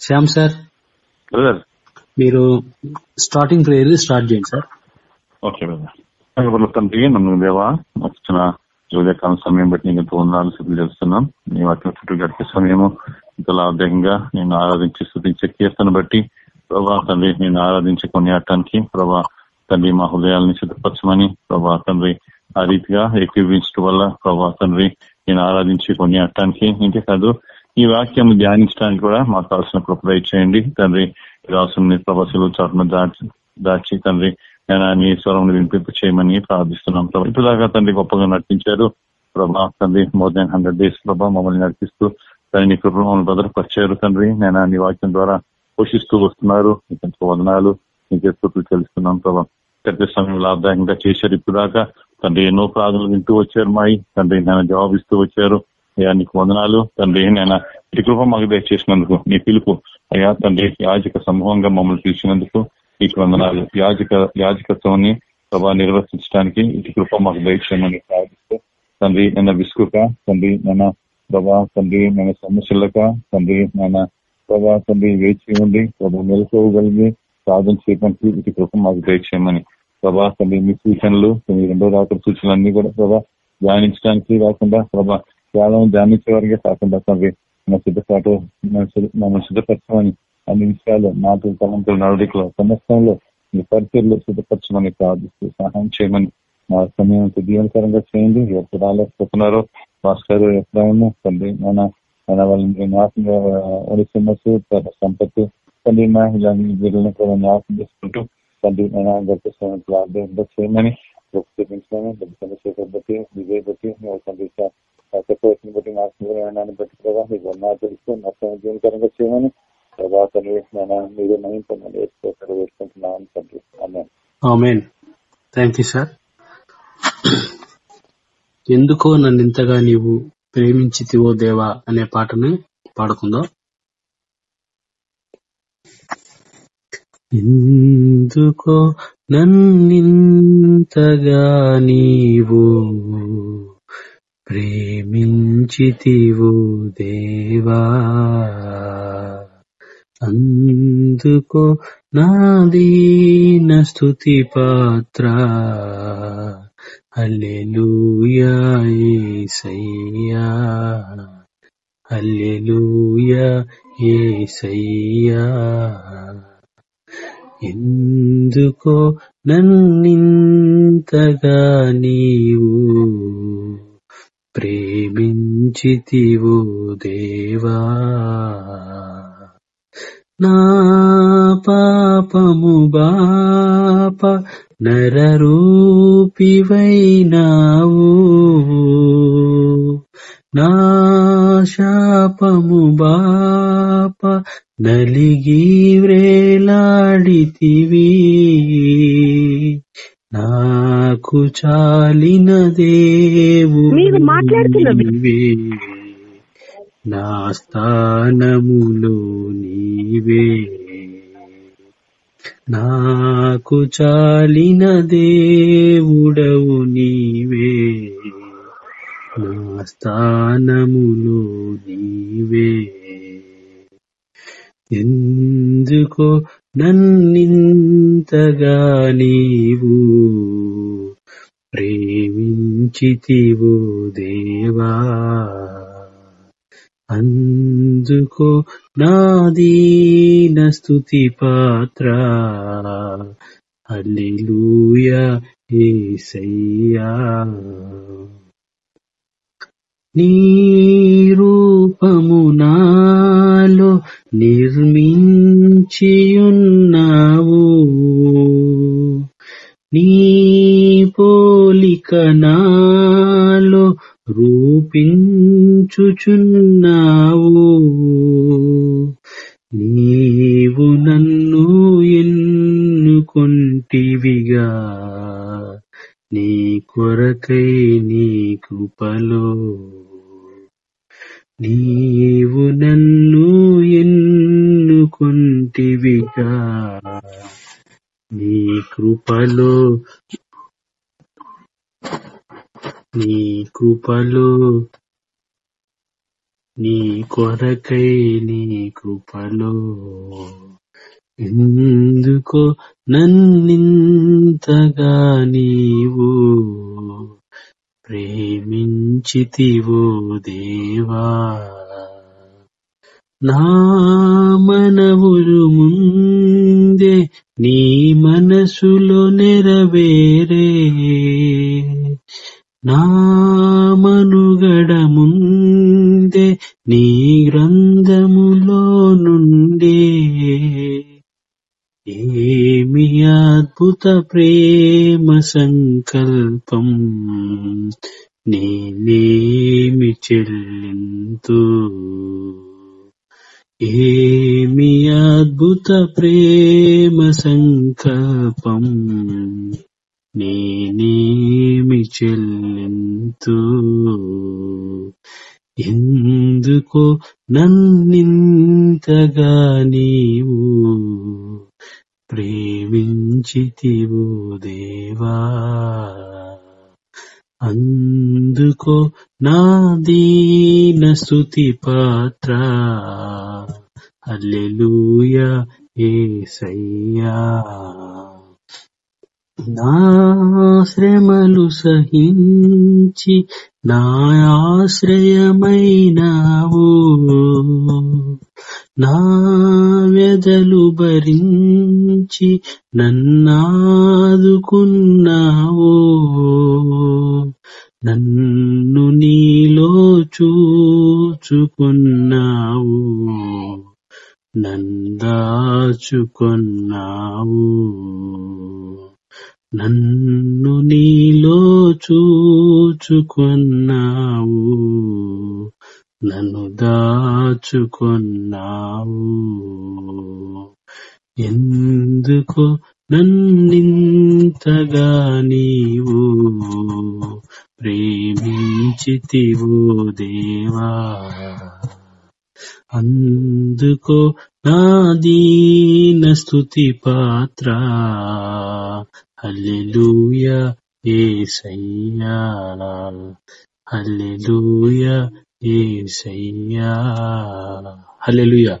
Shyam sir? మీరు starting prayer start చేయండి sir. Okay తండ్రి నన్ను దేవా వచ్చిన ఉదయకాలం సమయం బట్టి నీకు వందనాలు సిద్ధం చేస్తున్నాం. నీ వాటిని చుట్టూ గడిపే సమయము ఇంత లాభదాయంగా నేను ఆరాధించి స్థుతించే కీర్తన బట్టి ప్రభా తండ్రి నేను ఆరాధించి కొనియాడటానికి ప్రభా తండ్రి మా హృదయాలను సిద్ధపరచమని ప్రభా తండ్రి ఆ రీతిగా ఏకీవించడం వల్ల ప్రభా తండ్రి నేను ఆరాధించి కొనియాడటానికి ఇంతే కాదు ఈ వాక్యం ధ్యానించడానికి కూడా మాకు కావాల్సిన కృప చేయండి తండ్రి రాసుని ప్రభాసులు చాటును దాచి దాచి తండ్రి నేను నీ స్వరం వినిపింపు చేయమని ప్రార్థిస్తున్నాం. ప్రభా ఇప్పుడుదాకా తండ్రి గొప్పగా నటించారు ప్రభా తండ్రి మోర్ దాన్ హండ్రెడ్ డేస్ ప్రభా మమ్మల్ని నడిపిస్తూ తండ్రి నీ మమ్మల్ని భద్రపరిచారు తండ్రి. నేను నీ వాక్యం ద్వారా పోషిస్తూ వస్తున్నారు. నీకు వదనాలు. నీకే స్థుతులు తెలుస్తున్నాం ప్రభా. పెద్ద సమయం లాభదాయకంగా చేశారు. ఇప్పుడు దాకా తండ్రి ఎన్నో ప్రార్థనలు వింటూ వచ్చారు మాయి. తండ్రి నేను జవాబు ఇస్తూ వచ్చారు. అయ్యా నీకు వందనాలు. తండ్రి నేను ఇటు కృప మాకు దయచేసినందుకు నీ పిలుపు. అయ్యా తండ్రి యాజక సమూహంగా మమ్మల్ని పిలిచినందుకు నీకు వందనాలు. యాజక యాజకత్వాన్ని ప్రభా నిర్వర్తించడానికి ఇటు కృప మాకు దయచేయమని ప్రార్థిస్తూ తండ్రి నన్న విసుకుక తండ్రి నన్న ప్రభా తండ్రి నన్న సమస్యలక తండ్రి మన ప్రభా తండ్రి వేచి ఉండి ప్రభా మెలుకోగలిగి సాధన చేయడానికి ఇటు కృప మాకు దయచేయమని ప్రభా తండ్రి మీ సూచనలు రెండో రాత్రి సూచనలు అన్ని కూడా ప్రభా ధ్యానించడానికి కాకుండా ప్రభా కేవలం ధ్యానించే వారికే కాకుండా తండ్రి మన సిద్ధపాటు మమ్మల్ని సిద్ధపరచమని అన్ని విషయాలు మాటలు తలంపులు నడవడికలు సమస్యలో మీ పరిచయలు సిద్ధపరచమని ప్రార్థిస్తూ సహాయం చేయమని మా సమయం దీవనకరంగా చేయండి ఎప్పుడు ఆలోచిస్తున్నారో మాస్టర్ ఎప్పుడైనా తండ్రి మన మన వాళ్ళని జ్ఞాపకం ఒడిసిమ్మసు సంపత్తి తండ్రి మా ఇలా వీళ్ళని కూడా జ్ఞాపకం చేసుకుంటూ తండ్రి నేను గొప్ప ప్రార్థన చేయమని చూపించమని చంద్రశేఖర్ బట్టి విజయ్ బట్టి తండ్రి చక్రవర్తిని బట్టి నాశనం బట్టి ప్రభావ మీకు నా తెలుసు నష్టం జీవితంగా చేయమని ప్రభావ మీరు నయించమని వేసుకోసారి వేసుకుంటున్నాను తండ్రి థ్యాంక్ యూ సార్ ఎందుకో నన్ను ఇంతగా నీవు ప్రేమించితివో దేవా అనే పాటని పాడుకుందాం. ఎందుకో నన్నింతగా నీవు ప్రేమించితివు దేవా. అందుకో నాదీన స్థుతి పాత్ర. హల్లెలూయా యేసయ్యా హల్లెలూయా ఎందుకో నన్నింతగా నీవు ప్రేమించితివు దేవా. నా పాపము బాప నరరూపివైనావు. నా శాపము బాప నలిగి నాకు చాలిన దేవు మీరు మాట్లాడుతున్న నా స్థానములో నీవే. నాకు చాలిన దేవుడవు నీవే. నా స్థానములో నీవే. ఎందుకో నన్నింతగా నీవు ప్రేమించితివు దేవా అందుకో నాదీన స్థుతి పాత్ర. హల్లెలూయా యేసయ్యా నీ రూపము నాలో ఉంచుచున్నావు నీవు నన్ను ఎన్నుకొంటివిగా. నీ కొరకై నీ కృపలో నీవు నన్ను ఎన్నుకొంటివిగా. నీ కృపలో నీ కృపలో నీ కొరకై నీ కృపలో. ఎందుకో నన్నింతగా నీవు ప్రేమించితివో దేవా. నా మనవులు ముందే నీ మనసులో నెరవేరే. నా అద్భుత ప్రేమ సంకల్పం నేనేమి చెల్లింతు? ఏమి అద్భుత ప్రేమ సంకల్పం నేనేమి చెల్లింతు? ఎందుకో నన్నింతగా నీవు ప్రేమించితివు దేవా. అందుకో నా దీన స్తుతి పాత్ర. అల్లెలుయా ఏసయ్యా. నా శ్రమలు సహించి నా ఆశ్రయమైనావు. నా బాధలు భరించి నన్నాదుకున్నావో నన్ను నీలో చూచుకున్నావు నందాచుకున్నావు నన్ను నీలో చూచుకున్నావు. నన్ను దాచుకున్నావు. ఎందుకు నన్నింతగా నీవు ప్రేమించితివు దేవా? అందుకో నా దీన స్తుతి పాత్ర. హల్లెలూయా యేసయ్యా హల్లెలూయా హల్లెలూయా.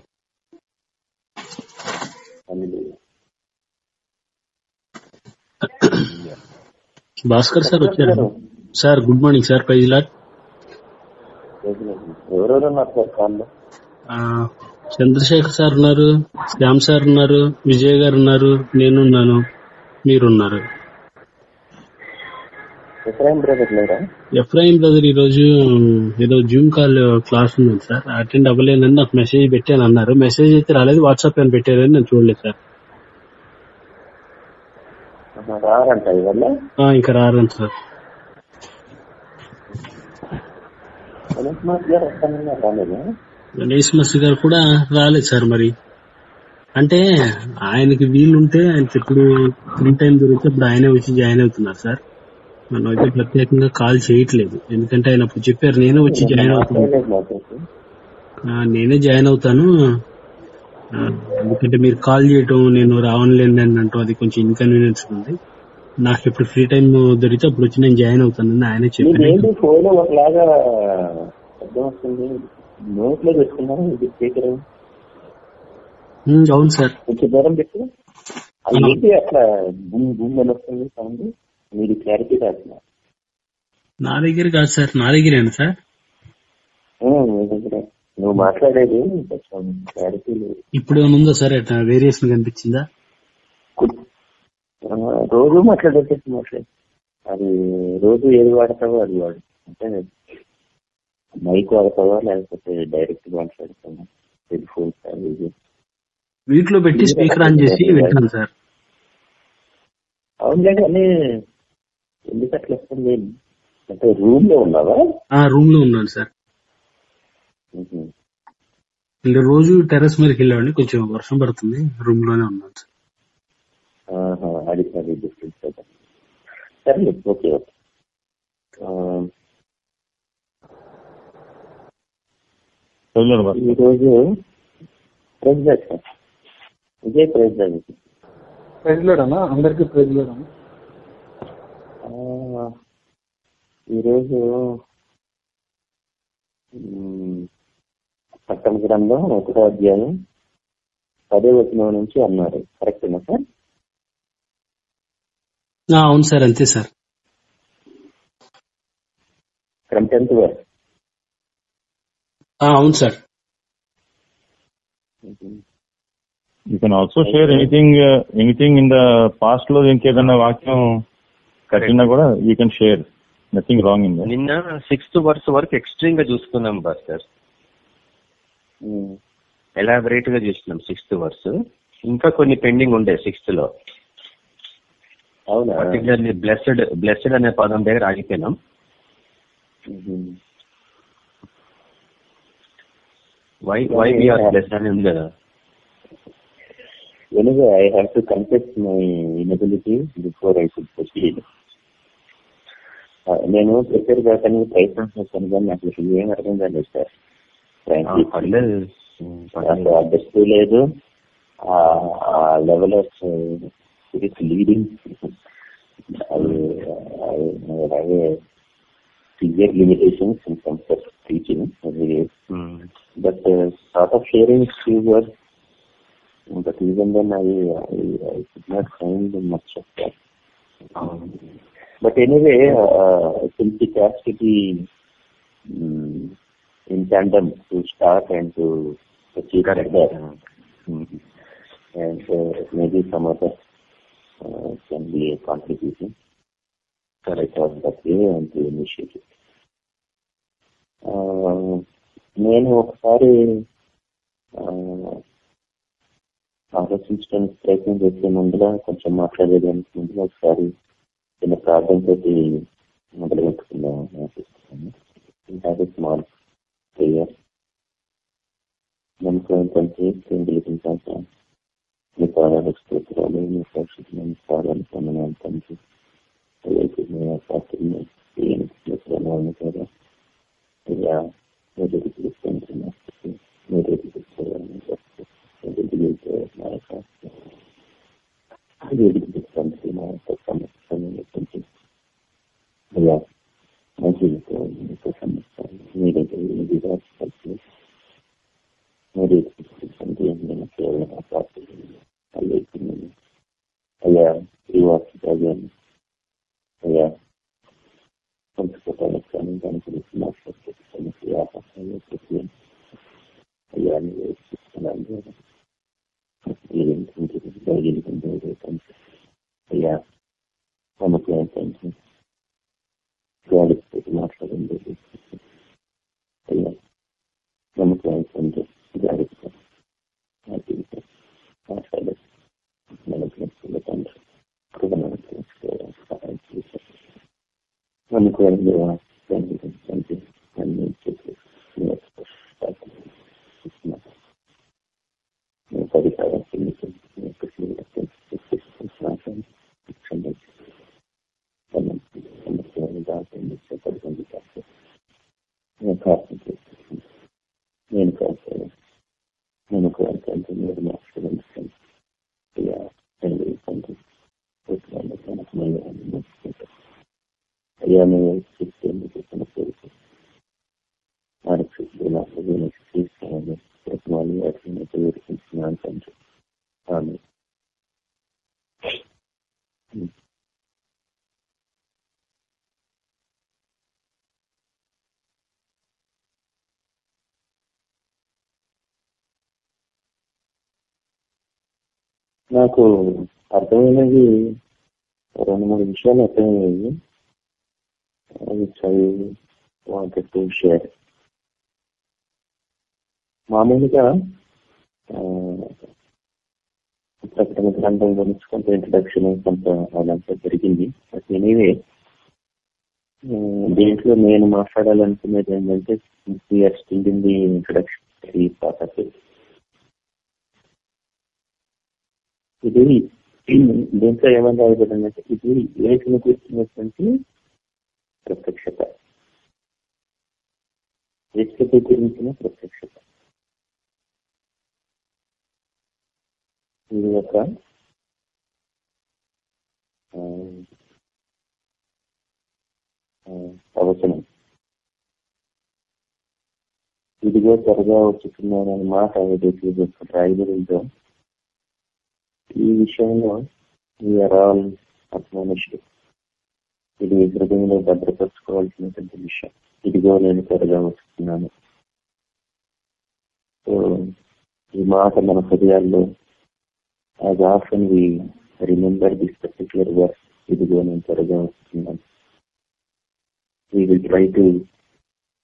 భాస్కర్ సార్ వచ్చారు. Sir. Good morning sir. Praise Lord Chandrashekhar sir ఉన్నారు శ్యామ్ సార్ ఉన్నారు విజయ్ గారు ఉన్నారు నేనున్నాను మీరున్నారు. ఎఫ్రాయిం బ్రదర్ లేరా? ఎఫ్రాయిం బ్రదర్ ఈ రోజు ఏదో జూమ్ కాల్ క్లాస్ ఉంది సార్. అటెండ్ అవ్వలేనని నాకు మెసేజ్ పెట్టాను అన్నారు. మెసేజ్ అయితే రాలేదు వాట్సాప్ అని పెట్టారని నేను చూడలేదు సార్. రారంట ఇంకా రారంట సార్. గణేష్ మాస్ గారు కూడా రాలేదు సార్ మరి. అంటే ఆయనకి వీలుంటే ఆయనకి ఎప్పుడు ఫ్రీ టైం దొరికితే ఇప్పుడు ఆయనే వచ్చి జాయిన్ అవుతున్నారు సార్. మనం అయితే ప్రత్యేకంగా కాల్ చేయట్లేదు. ఎందుకంటే ఆయన అప్పుడు చెప్పారు నేనే వచ్చి జాయిన్ అవుతాను. నేనే జాయిన్ అవుతాను. ఎందుకంటే మీరు కాల్ చేయటం నేను రావట్లేదు అని అంటూ అది కొంచెం ఇన్కన్వీనియన్స్ ఉంది. నాకు ఎప్పుడు ఫ్రీ టైం దొరికితే అప్పుడు వచ్చి నేను జాయిన్ అవుతానని ఆయనే చెప్పారు. అవును సార్. కొంచెం దూరం పెట్టు. అది ఏంటి అట్లా బూమ్ బూమ్ అని వస్తుంది సౌండ్. మీరు క్లారిటీ రాస్తున్నారు. నా దగ్గర కాదు సార్ నా దగ్గరేనా సార్? మీ దగ్గర. నువ్వు మాట్లాడేది కొంచెం క్లారిటీ లేదు. ఇప్పుడు ఏమైనా ఉందా సార్? ఎట్లా వేరియేషన్ కనిపించిందా? రోజు మాట్లాడేటట్టు మాట్లాడు అది రోజు ఏది వాడతావో అది వాడు. అంటే మైక్ వాడతావా లేకపోతే డైరెక్ట్ మాట్లాడతావా? హెడ్ ఫోన్స్ అది వీటిలో పెట్టి స్పీకర్ ఆన్ చేసి వింటాను సార్. అవునులే కానీ ఎందుకు అట్లా అంటే రూమ్లో ఉన్నావా? ఆ రూమ్లో ఉన్నాను సార్. రోజు టెర్రస్ మీదకి వెళ్ళామండి కొంచెం వర్షం పడుతుంది రూమ్లోనే ఉన్నాను సార్. ఆహా, అది అది డిఫరెన్స్ కదా. సరే ఓకే ఓకే. ఆ, ఈ రోజు ప్రెసిడెంట్ విజయ్ ప్రెసిడెంట్ ప్రైజ్ లేడనా? అందరికి ప్రైజ్ లేడనా? ఈరోజు ప్రకటన గ్రంథం ఒకటో అధ్యాయం పదే వచనం నుంచి అన్నారు. కరెక్టేనా సార్? అవును సార్ అంతే సార్. ఫ్రమ్ టెన్త్ వర్క్ ఆ, అవును sir. You can also share anything anything in the పాస్ట్లో ఇంకేదన్నా వాక్యం కట్టినా కూడా you can share nothing wrong in నిన్న సిక్స్త్ వర్స్ వరకు ఎక్స్ట్రీమ్గా చూసుకున్నాం సార్ ఎలాబరేట్గా చూస్తున్నాం సిక్స్త్ వర్స్ ఇంకా కొన్ని పెండింగ్ ఉండే సిక్స్త్లో. అవునా? పర్టికులర్లీ బ్లెస్డ్ బ్లెస్డ్ అనే పదం దగ్గర ఆగిపోయినాం. Why why be are blessed అని ఉంది కదా. Anyway, I have to confess my inability before I could proceed. నేను ప్రిపేర్ కావడానికి ప్రయత్నం చేస్తాను కానీ నాకు అసలు ఏం అర్థం కాలేదు సార్. అసలు ఆ లేదు. ఆ లెవెల్ ఆఫ్ స్పిరిట్ లీడింగ్ అలాగే severe limitations in terms of teaching but uh, sort of sharing few words. But even then, I, I, I could not find much of that. అవును. But anyway, uh, since it has to be um, in tandem to start and to achieve Correct. further, mm, and uh, maybe some other uh, can be a contribution. So I thought that way and to initiate it. Uh, నేను ఒకసారి ఆలోచించడానికి ప్రయత్నం చేసే ముందుగా కొంచెం మాట్లాడేదానికి ముందుగా ఒకసారి చిన్న ప్రార్థనతో మొదలు పెట్టుకుందాం ఆశిస్తున్నాను. హ్యావ్ స్మాల్ ప్రేయర్ నమ్మకం కేంద్రీకరించాక మీ పాదాలు స్తోత్రాలు మీ పాదాలు పొందనాలు తండ్రి అలాగే మీ కదా మీరు పిలుస్తుంది మీరు నా యొక్క సమస్యను అయ్యా మా సమస్య మీరు పిలుస్తుంది కేవలం అలాగే అయ్యా ఈ వాక్య అయ్యా పంచుకోవడానికి కానీ దాని గురించి మాట్లాడుకోవడానికి ఆహారాలు ప్రతి అయ్యా నేర్పిస్తున్నాను అయ్యా నమ్మకం ఏంటంటే గాలితో మాట్లాడండి అయ్యా నమ్మకం ఏంటంటే గాలితో నా జీవితం మాట్లాడదు మనకు తండ్రి కృప మనకు సహాయం చేశారు అనుకోవడం దేవా తండ్రి తండ్రి అన్ని చేసి పరిహారం నేను కాదు నేను కోరుకుంటే మీరు మాట్లాడండి అయ్యా తండ్రి తండ్రి అయ్యా మేము చెప్పేందుకు తన కోరిక మనకు నాకు దీనికి తీసుకోవాలి ప్రతిమాని వాటిని తెలియజేస్తున్నాను తండ్రి ఆమె నాకు అర్థమైనది రెండు మూడు విషయాలు అర్థమయ్యాయి. which I wanted to share. మామూలుగా ప్రకటన గ్రంథం గురించి కొంత ఇంట్రడక్షన్ కొంత అదంతా జరిగింది. బట్ ఎనీవే దీంట్లో నేను మాట్లాడాలనుకునేది ఏంటంటే ఇంట్రడక్షన్ ఇది దీంట్లో ఏమని రాయబడిందంటే ఇది ఏకను కూర్చున్నటువంటి ప్రత్యక్షత? ఏసుకు గురించిన ప్రత్యక్షత? ఇది ఒక అవసరం. ప్రవచనం ఇదిగో త్వరగా వచ్చుతున్నాను అనే మాట ఏదైతే రాయబడిందో ఈ విషయంలో వీఆర్ ఆల్ అడ్మానిష్డ్ ఇది హృదయంలో భద్రపరచుకోవాల్సినటువంటి విషయం ఇదిగో నేను త్వరగా వస్తున్నాను సో ఈ మాట మన హృదయాల్లో as often we remember this particular work ఇదిగో నేను త్వరగా వస్తున్నాను we will try to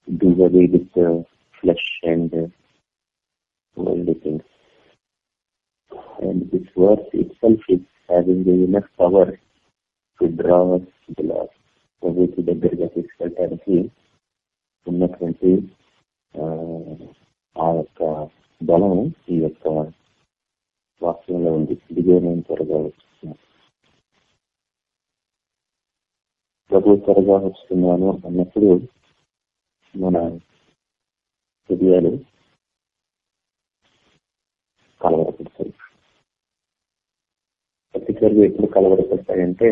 do away with the flesh and uh, worldly things. And this verse itself is having enough power to draw us to the Lord. ప్రభుకి దగ్గరగా తీసుకెళ్ళడానికి ఉన్నటువంటి ఆ, యొక్క బలం ఈ యొక్క వాక్యంలో ఉంది ఇదిగో నేను త్వరగా వస్తున్నాను ప్రభు త్వరగా వస్తున్నాను అన్నప్పుడు మన హృదయాలు పర్టికులర్గా ఎప్పుడు కలవరపడతాయంటే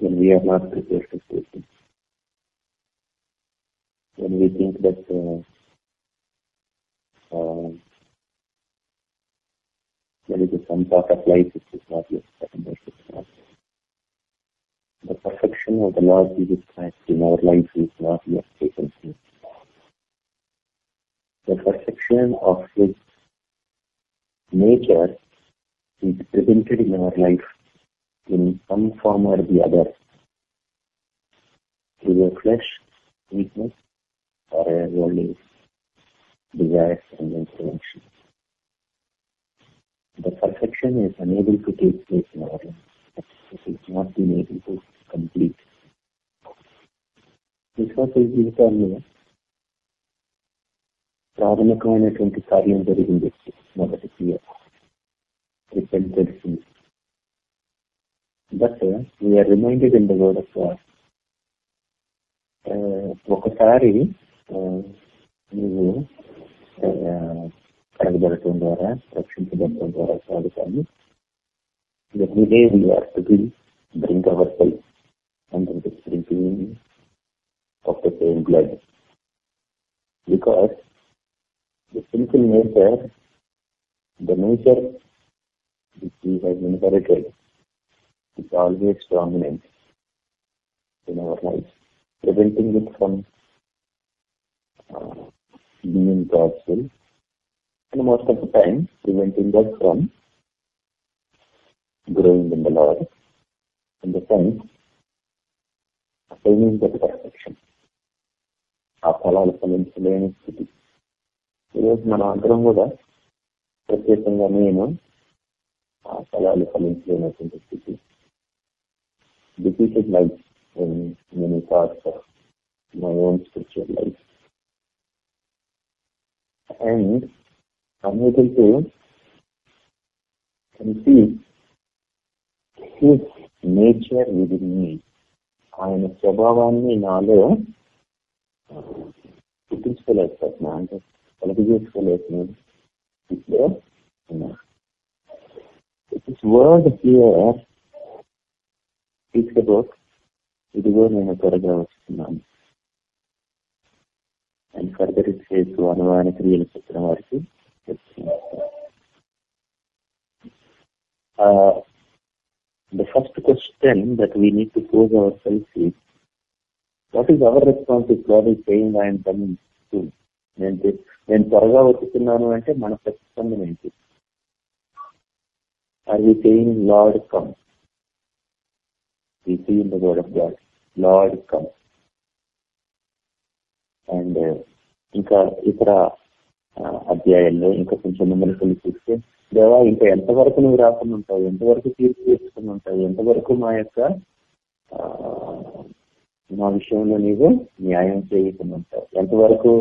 when we are not prepared to face it. When we think that uh, uh, there is some part of life which is not yet certain, that is not the perfection of the Lord Jesus Christ in our life is not yet taken place. The perfection of His nature is presented in our life in some form or the other through a flesh, weakness, or a worldly desires and inclination. The perfection is unable to take place in our life. It is not been able to complete. విశ్వాస జీవితాల్లో ప్రాథమికమైనటువంటి కార్యం జరిగింది మొదటి క్రియ repentance but we are reminded in the word of God ఒకసారి uh, నువ్వు uh, కడగబడటం ద్వారా రక్షించబడటం ద్వారా కాదు కానీ every day we are to be bring ourselves under the sprinkling of the same blood. Because the sinful nature, the nature which he has inherited, is always dominant in our lives, preventing it from uh, being God's will, and most of the time preventing us from growing in the Lord, in the sense attaining that perfection. ఆ ఫలాలు ఫలించలేని స్థితి ఈరోజు మన అందరం కూడా ప్రత్యేకంగా నేను ఆ ఫలాలు ఫలించలేనటువంటి స్థితి defeated life in many parts of my own spiritual life and unable to conceive his nature within me. ఆయన స్వభావాన్ని నాలో పుట్టించుకోలేకపోతున్నా అంటే కలిగి చేసుకోలేకపోతున్నాను ఇట్లా ఉన్నా. దిస్ వర్డ్ హియర్ స్పీక్స్ ఇది కూడా నేను త్వరగా వస్తున్నాను అండ్ ఫర్దర్ ఇస్ అనువాన క్రియలు చెప్పిన వారికి the first question that we need to pose our self what is our responsibility paying I'm coming నేను త్వరగా వచ్చుతున్నాను అంటే మన ప్రతిస్పందన ఏంటి? Are we saying Lord come? We see in the word of God, Lord come. And uh, ఇంకా ఇతర అధ్యాయంలో అధ్యాయాల్లో ఇంకా కొంచెం ముందరికి చూస్తే దేవా ఇంకా ఎంతవరకు నువ్వు రాకుండా ఉంటావు ఎంతవరకు తీర్పు చేసుకుని ఉంటావు ఎంతవరకు మా యొక్క మా విషయంలో నీవు న్యాయం చేయకుండా ఉంటావు ఎంతవరకు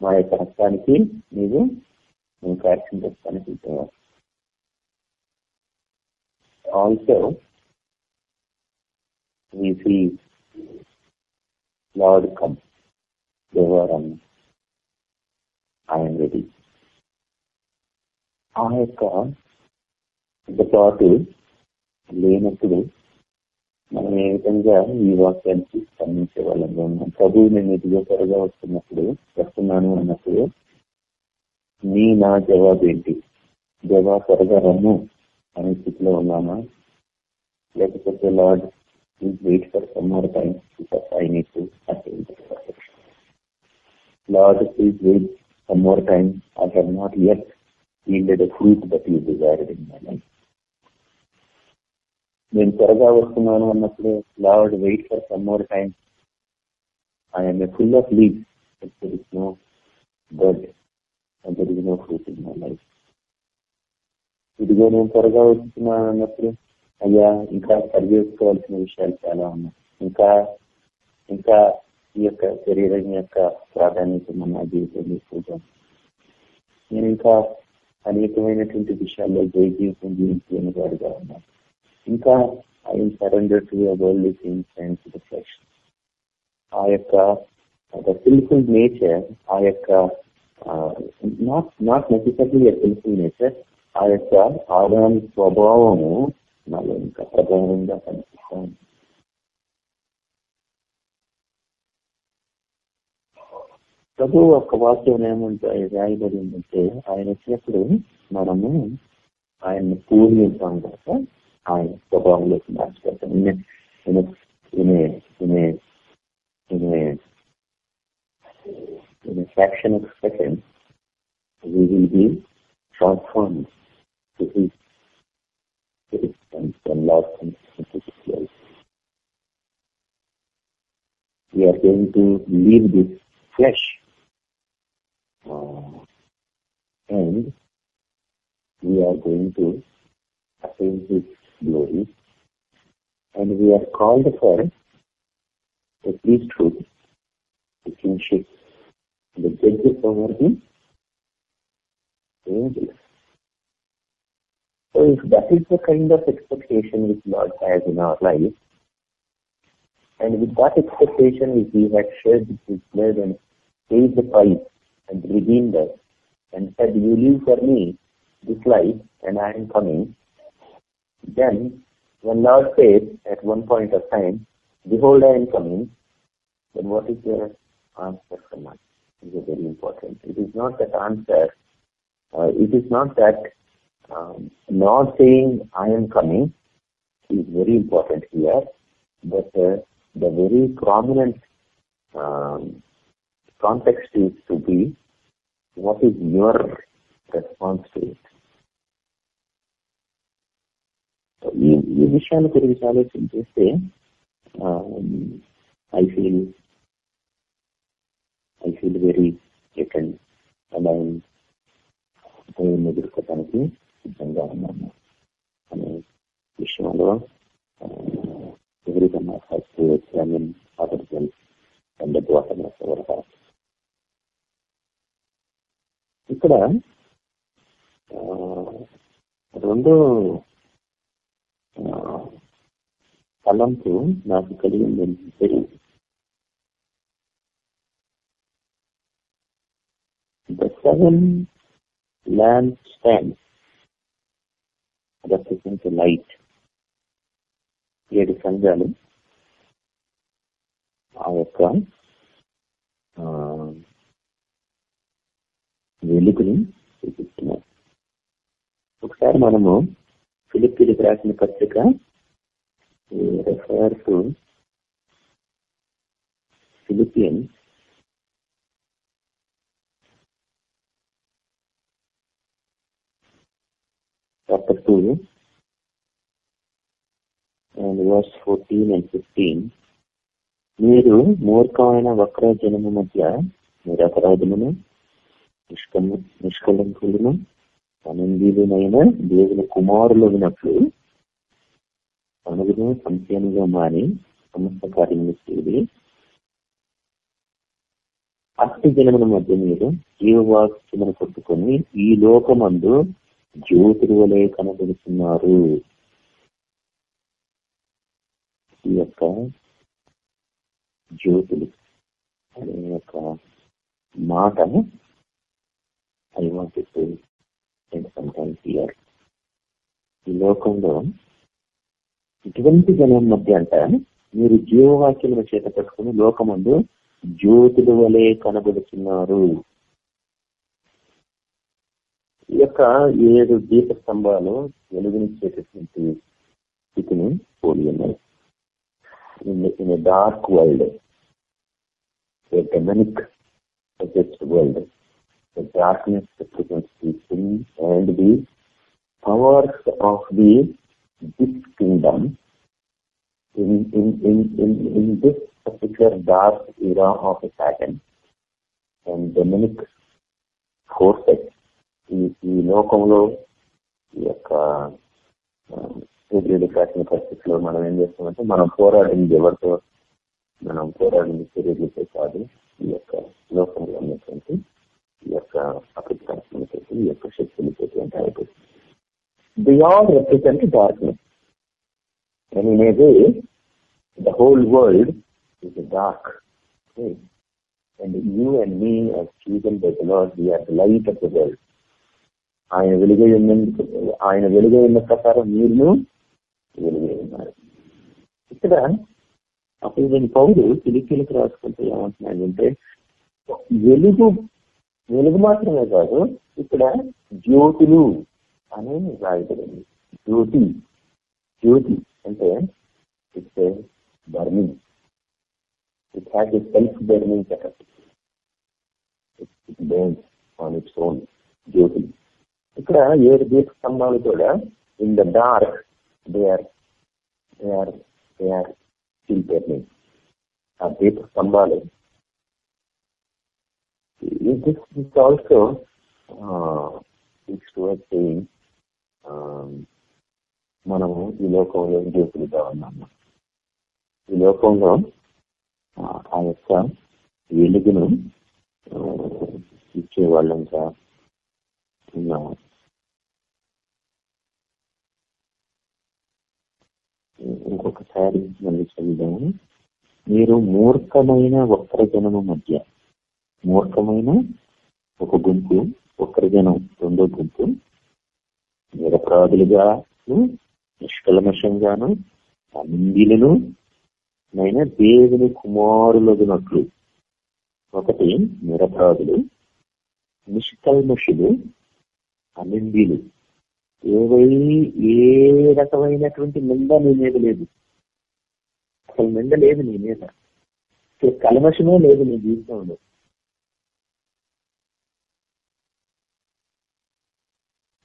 మా యొక్క రక్తానికి నీవు నువ్వు కార్యక్రమం రక్తానికి also we see Lord come. దేవారం ఆయన రెడీ ఆ యొక్క పాటు లేనప్పుడు మనం ఏ విధంగా ఈ వాక్యానికి స్పందించే వాళ్ళంగా ఉన్నాం. ప్రభు నేను ఇదిగో త్వరగా వస్తున్నప్పుడు వస్తున్నాను అన్నప్పుడు నీ నా జవాబు ఏంటి? జవా త్వరగా రమ్ము. అనే స్థితిలో ఉన్నామా? లేకపోతే Lord please wait for some more time because I need to Lord please wait some more time I have not yet yielded a fruit that you desired in my life. నేను త్వరగా వస్తున్నాను అన్నప్పుడు Lord wait for some more time I'm full of leave there is no bird and there is no fruit in my life ఇదిగో నేను త్వరగా వస్తున్నాను అన్నప్పుడు అయ్యా ఇంకా సరిచేసుకోవాల్సిన విషయాలు చాలా ఉన్నాయి. ఇంకా ఇంకా ఈ యొక్క శరీరం యొక్క ప్రాధాన్యత మన జీవితం తీసుకుంటాం నేను ఇంకా అనేకమైనటువంటి విషయాల్లో జయ జీవితం జీవించలేని వాడుగా ఉన్నాను. ఇంకా I surrender to world things and to ఆ యొక్క సిల్ఫుల్ నేచర్ ఆ యొక్క not not necessary sinful nature ఆ యొక్క ఆదాని స్వభావము నాలో ఇంకా ప్రభావంగా కనిపిస్తాను ప్రభు ఒక వాక్యం ఏమంటే రాయబడి ఉందంటే ఆయన వచ్చినప్పుడు మనము ఆయన్ని పూజించాం కనుక ఆయన స్వభావంలోకి మార్చిపెడతాం in a fraction of a we will be transformed to his and love into his life. We are going to leave this flesh uh, and we are going to attain his glory and we are called for a priesthood, a kingship, the judges over the angels. So if that is the kind of expectation which Lord has in our life, and with that expectation if He had shed His blood and paid the price and redeemed us and said, you live for me this life and I am coming, then when Lord says at one point of time, behold I am coming, then what is your answer from us? It is very important. It is not that answer, uh, it is not that not saying I am coming is very important here, but uh, the very prominent um, context is to be what is your response to it. ఈ ఈ విషయాల గురించి ఆలోచన చేస్తే I feel I feel very second అలా దేవుని సిద్ధంగా ఉన్నాము. అనే విషయంలో ఎవరికన్నా ఫస్ట్ ఎగ్జామిన్ అదర్ అండ్ ఇక్కడ రెండు తలంపు నాకు కలిగింది ఏంటంటే the seven lampstands represent light ఏడు సంఘాలు ఆ యొక్క వెలుగుని చూపిస్తున్నాయి. ఒకసారి మనము ఫిలిప్పీలకు రాసిన పత్రిక refer to Philippians chapter 2 and verse 14 and 15 మీరు మూర్ఖమైన వక్ర జనము మధ్య మీరు అపరాధమును నిష్కము నిష్కలంకులను అనందీలునైన దేవుని కుమారులు ఉన్నట్లు అనుగుణ సంశయముగా మాని సమస్త కార్యములు చేసి అట్టి జనముల మధ్య మీరు జీవవాక్యమును కొట్టుకొని ఈ లోకమందు జ్యోతుల వలె కనబడుతున్నారు ఈ యొక్క జ్యోతులు అనే యొక్క మాట ఐ వాంట్ టు సమ్టైమ్స్ ఈ లోకంలో ఇటువంటి జనం మధ్య అంట మీరు జీవవాక్యముల చేత పెట్టుకుని లోకమందు జ్యోతుల వలె కనబడుతున్నారు. ఈ యొక్క ఏడు దీప స్తంభాలు వెలుగునిచ్చేటటువంటి స్థితిని పోలి ఉన్నాయి in dark world a demonic possessed world. The darkness represents the sin and the powers of the this kingdom in in in in, in this particular dark era of the Satan and demonic forces ఈ ఈ లోకంలో ఈ యొక్క సూర్యుడి కాసిన పరిస్థితిలో మనం ఏం చేస్తామంటే మనం పోరాడింది ఎవరితో? మనం పోరాడింది సూర్యుడితో కాదు ఈ యొక్క లోకంలో ఉన్నటువంటి ఈ యొక్క అకృతాత్మతో ఈ యొక్క శక్తులతో అంటే అయిపోతుంది the all represent darkness And in a way, the whole world is dark and you you me me as children by the Lord, we are the. ఆయన వెలుగై ఉన్నందుకు ఆయన వెలుగై ఉన్న ప్రకారం మీరు వెలుగై ఉన్నారు. ఇక్కడ అప్పుడు నేను పౌరు పిలికిలకు రాసుకుంటే ఏమంటున్నానంటే వెలుగు వెలుగు మాత్రమే కాదు ఇక్కడ జ్యోతులు అని రాయబడింది. జ్యోతి జ్యోతి అంటే it's burning it has a self burning capacity it burns on its own జ్యోతి. ఇక్కడ ఏడు దీప స్తంభాలు కూడా in the dark they are they are they are still burning ఆ దీప స్తంభాలు this this also it's toward saying మనము ఈ లోకంలో జ్యోతులుగా ఉన్నాము. ఈ లోకంలో ఆ యొక్క వెలుగును ఇచ్చే వాళ్ళంతా ఉన్నాము ఇంకొకసారి మళ్ళీ చదివాము మీరు మూర్ఖమైన ఒక్కరి జనము మధ్య మూర్ఖమైన ఒక గుంపు ఒక్కరి జనం రెండో గుంపు నిరపరాధులుగా నిష్కల్మషంగాను అందిలను నైనా దేవుని కుమారులగినట్లు. ఒకటి నిరపరాధులు నిష్కల్మషులు అనిందీలు ఏవై ఏ రకమైనటువంటి నింద నీ మీద లేదు. అసలు నింద లేదు నీ మీద. అసలు కలమషమే లేదు నీ జీవితంలో.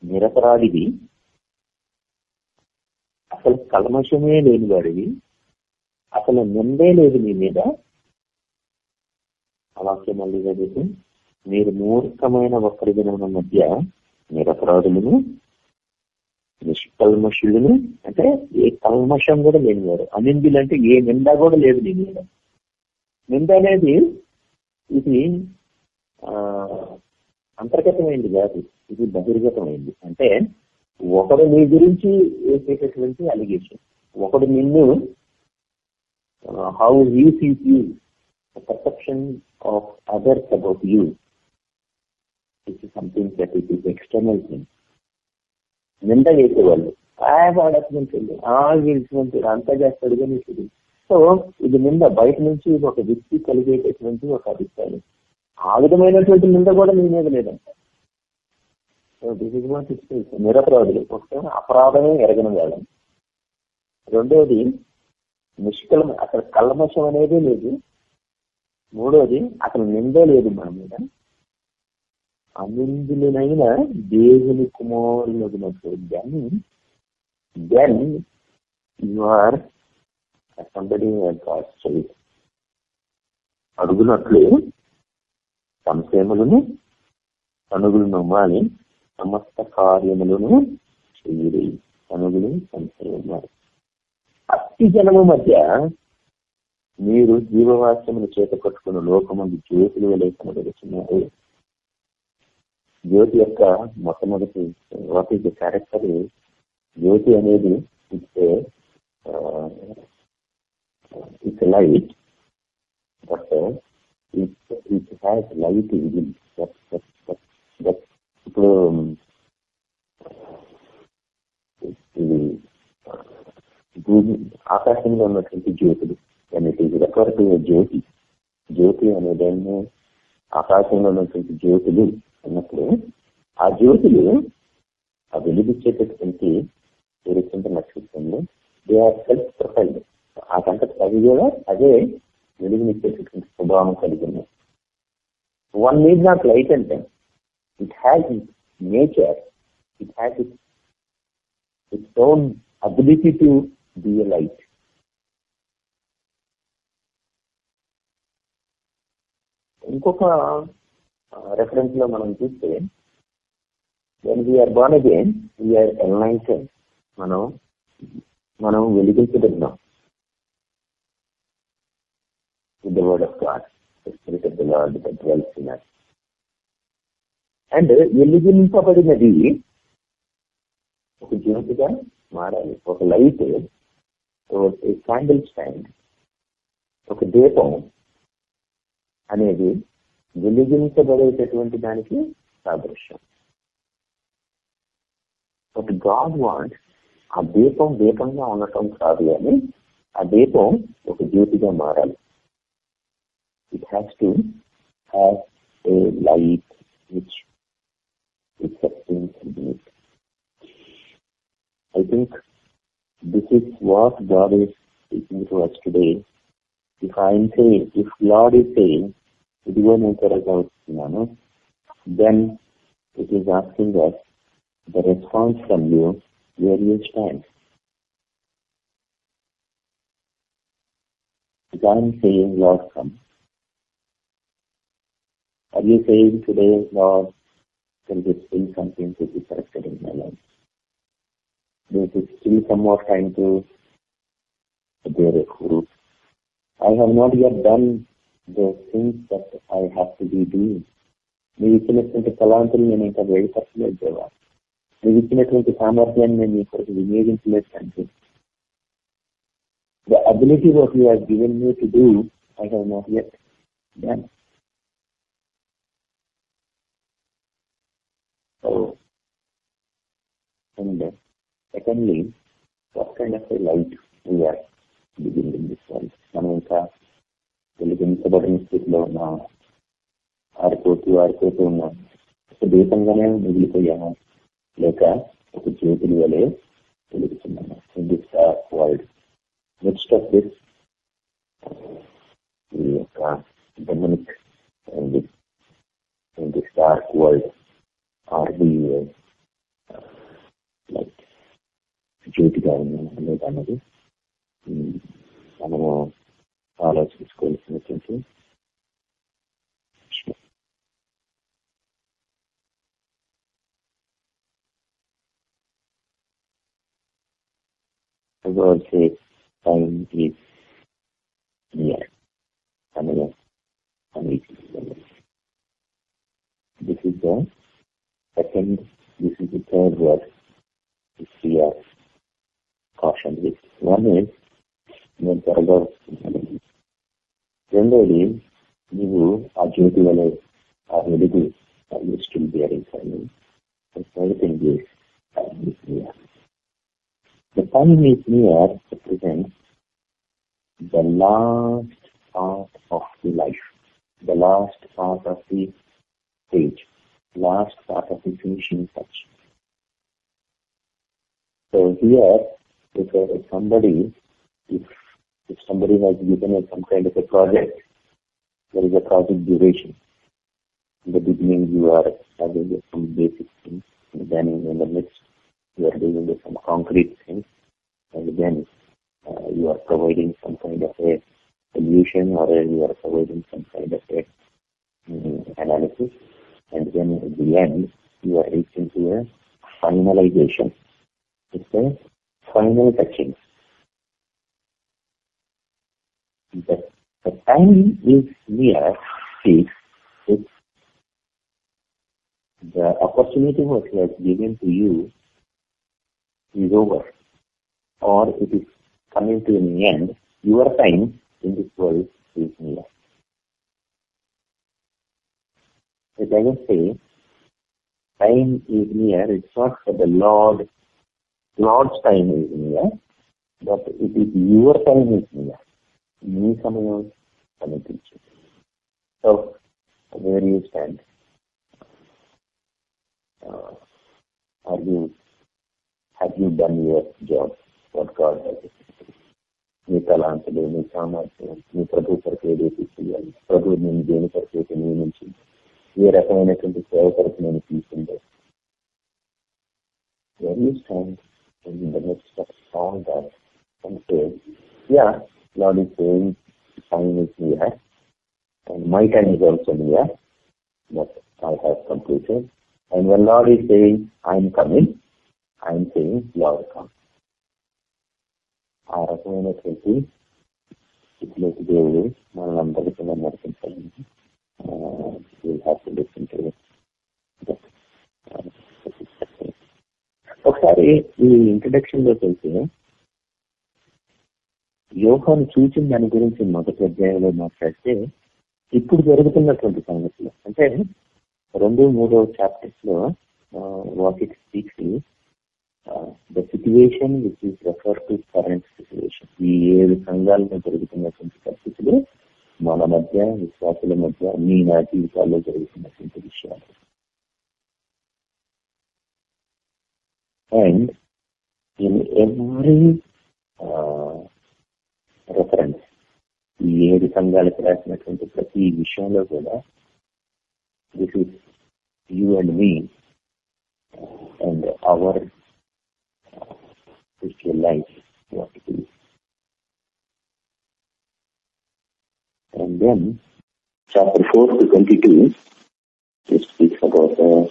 నిరపరాధివి. అసలు కల్మషమే లేని వాడివి. అసలు నిందే లేదు నీ మీద. ఆ వాక్యం మళ్ళీ చదివితే మీరు మూర్ఖమైన ఒక్కరి దినముల మధ్య నిరపరాధులను నిష్కల్మషులను అంటే ఏ కల్మషం కూడా లేనివారు అనిందులు అంటే ఏ నింద కూడా లేదు నీ మీద. నింద అనేది ఇది అంతర్గతమైంది కాదు. ఇది బహిర్గతమైంది. అంటే ఒకడు నీ గురించి వేసేటటువంటి అలిగేషన్ ఒకడు నిన్ను how you sees you perception of others about you it something that it is external thing నింద చేసేవాళ్ళు. ఆ వాడటువంటి ఆ గెలిచినట్టు అంతా చేస్తాడు కానీ సో ఇది నింద బయట నుంచి ఒక వ్యక్తి కలిగేటటువంటి ఒక అభిప్రాయం. ఆ విధమైనటువంటి నింద కూడా నీ మీద లేదంట. So this is what it's నిరపరాధులు. ఒకటి అపరాధమే ఎరగని వాళ్ళం. రెండోది నిష్కలం అక్కడ కల్మషం అనేది లేదు. మూడోది అక్కడ నిందే లేదు మన మీద. అనిందులనైన దేవుని కుమారులగినట్టు then then you are somebody అడుగునట్లు సంక్షేమలను అనుగులు నమ్మాలి. సమస్త కార్యములను చెయ్యి అనుగులు సంక్షేమారు అతి జనము మధ్య మీరు జీవవాస్యములు చేత కట్టుకున్న లోకమంది చేతులు వలె కనబడుతున్నారు జ్యోతి యొక్క మొట్టమొదటి వాట్ క్యారెక్టర్ జ్యోతి అనేది it's it's light but it has light within ఇప్పుడు భూమి ఆకాశంలో ఉన్నటువంటి జ్యోతులు దాన్ని ఇట్ ఈజ్ రెఫర్ టు జ్యోతి. జ్యోతి అనేదాన్ని ఆకాశంలో ఉన్నటువంటి జ్యోతులు అన్నప్పుడు ఆ జ్యోతులు ఆ వెలిగించేటటువంటి ఏదైతే నక్షత్రంలో దే ఆర్ సెల్ఫ్ ప్రొఫైల్ ఆ కంట అవి కూడా అదే వెలుగునిచ్చేటటువంటి స్వభావం కలిగి ఉన్నాయి వన్ నీడ్ నాట్ లైట్ అంటే it has nature it has it its own ability to be a light ఇంకొక రెఫరెన్స్లో మనం చూస్తే when we are born again we are enlightened మనం మనం వెలిగించబడినాం. With the word of God spirit of the Lord that in and వెలిగింపబడినది ఒక జ్యోతిగా మారాలి. ఒక లైట్ క్యాండిల్ స్టాండ్ ఒక దీపం అనేది వెలిగించబడేటటువంటి దానికి సాదృశ్యం. బట్ గాడ్ వాంట్ ఆ దీపం దీపంగా ఉండటం కాదు కానీ ఆ దీపం ఒక జ్యోతిగా మారాలి. It has to have a light which it sustains I think this is what God is speaking to us today. If I am saying, if Lord is manner, then it is asking us the response from you various times. If I am saying, Lord, come. Are you saying today, Lord, there is still something to be corrected in my life? There is still some more time to bear a fruit. I have not yet done the things that I have to be doing. మీరు ఇచ్చినటువంటి తలాంతులు నేను ఇంకా వేడిపరచలేదు దేవా మీరు ఇచ్చినటువంటి సామర్థ్యాన్ని నేను ఇక్కడికి వినియోగించలేదు తండ్రి the ability what you have given me to do I have not yet done so and secondly what kind of light we are begin in this world మనం ఇంకా వెలిగించబడిన స్థితిలో ఉన్నా ఆరిపోతూ ఆరిపోతూ ఉన్నా. ఒక దీపంగానే మిగిలిపోయాము లేక ఒక జ్యోతులు వలె వెలుగుతున్నాము in this world next of this ఈ యొక్క demonic in this dark world are the light జ్యోతిగా ఉన్నాం అనేది అన్నది మనము ఆలోచించుకోవాల్సినటువంటి విషయం God says time is near. Another unequal. This is the second, this is the third word which we are cautioned with. One is Generally, ನೀವು ಆ ಜ್ಯೋತಿಗಳು ಆ ಬೆಳಗು you still bearing near. The time near represents the last part of the life, the last part of the page, last part of the finishing touch. So here, if somebody, if if somebody has given us some kind of a project, there is a project duration. In the beginning, you are having some basic things, and then in the midst, you are doing some concrete things, and then uh, you are providing some kind of a solution or you are providing some kind of a um, analysis, and then at the end, you are reaching to a finalization. It's a final touching. that the time is near fixed. It's the opportunity what was given to you is over or it is coming to an end. Your time in this world is near. It doesn't say time is near. It's not for the Lord. Lord's time is near, but it is your time is near. మీ సమయం సమీపించింది so where you stand are you have you done your job what God మీ తలాంతులు మీ సామర్థ్యం మీ ప్రభు కొరకు ఏదైతే చేయాలి ప్రభు నేను దేని కొరకు అయితే నియమించి ఏ రకమైనటువంటి సేవ కొరకు నేను తీసుకుంటే where you stand in the midst of all that and say, yeah, Lord is saying time is near and my time is also near, but I have completed. And when Lord is saying, I'm coming, I'm saying, Lord come. ఆ రకమైనటువంటి స్థితిలోకి దేవుడు మనందరికీ నడిపించాలని have to listen to ఒకసారి ఈ introduction లోకి వెళ్తే యోహాను చూసిన దాని గురించి మొదటి అధ్యాయంలో మాట్లాడితే ఇప్పుడు జరుగుతున్నటువంటి సంగతులు. అంటే రెండు మూడో చాప్టర్స్లో what it speaks the situation which is refer to current situation ఈ ఏడు సంఘాలలో జరుగుతున్నటువంటి పరిస్థితులు మన మధ్య విశ్వాసుల మధ్య మీ నా జీవితాల్లో జరుగుతున్నటువంటి విషయాలు. అండ్ ఇన్ ఎవ్రీ రెఫరెన్స్ ఈ ఏడు సంఘాలకు రాసినటువంటి ప్రతి విషయంలో కూడా this is you and me and our spiritual life, what it is. And then, chapter 4 to 22, it speaks about the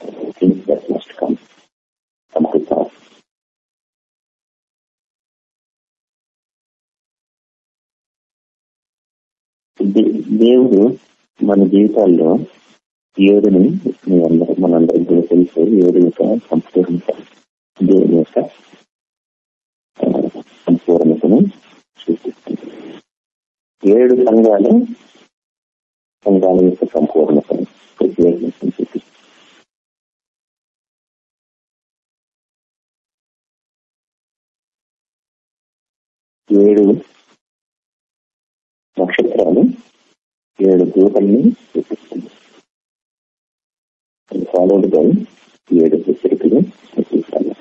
uh, things that must come, come to pass. దేవుడు మన జీవితాల్లో ఏడుని మీ అందరూ మనందరికీ తెలుసు ఏడు యొక్క సంపూర్ణత దేవుని యొక్క సంపూర్ణతను చూపిస్తుంది. ఏడు సంఘాలు సంఘాల యొక్క సంపూర్ణతను ప్రత్యేకించని చూపిస్తుంది. ఏడు నక్షత్రాలు ఏడు దూతల్ని చూపిస్తుంది ఫాలోడ్ బై ఏడు హెచ్చరికలు చూపిస్తాను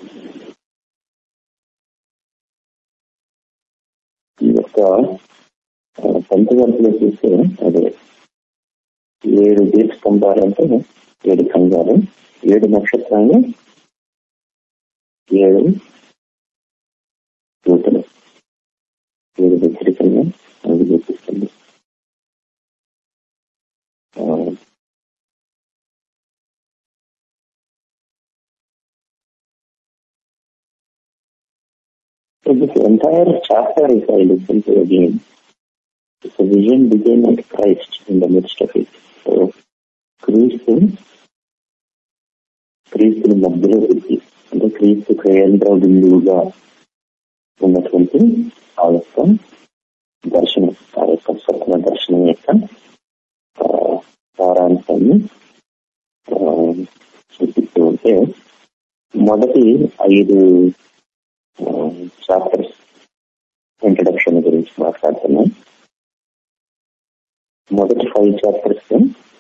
ఈ యొక్క పంచగంటలో చూస్తే అదే ఏడు దీప స్తంభాలంటే ఏడు సంఘాలు ఏడు నక్షత్రాలు ఏడు దూతలు ఏడు హెచ్చరికలు అది చూపిస్తుంది So this entire chapter, if I listen to again, the vision began at Christ in the midst of it. So, క్రీస్తు క్రీస్తుని మధ్యలో పెట్టి అంటే క్రీస్తు కేంద్ర బిందువుగా ఉన్నటువంటి ఆ యొక్క దర్శనం ఆ యొక్క స్వప్న దర్శనం యొక్క సారాంశాన్ని చూపిస్తూ ఉంటే మొదటి ఐదు చాప్టర్స్ ఇంట్రడక్షన్ గురించి మాట్లాడుతున్నాం. మొదటి ఫైవ్ చాప్టర్స్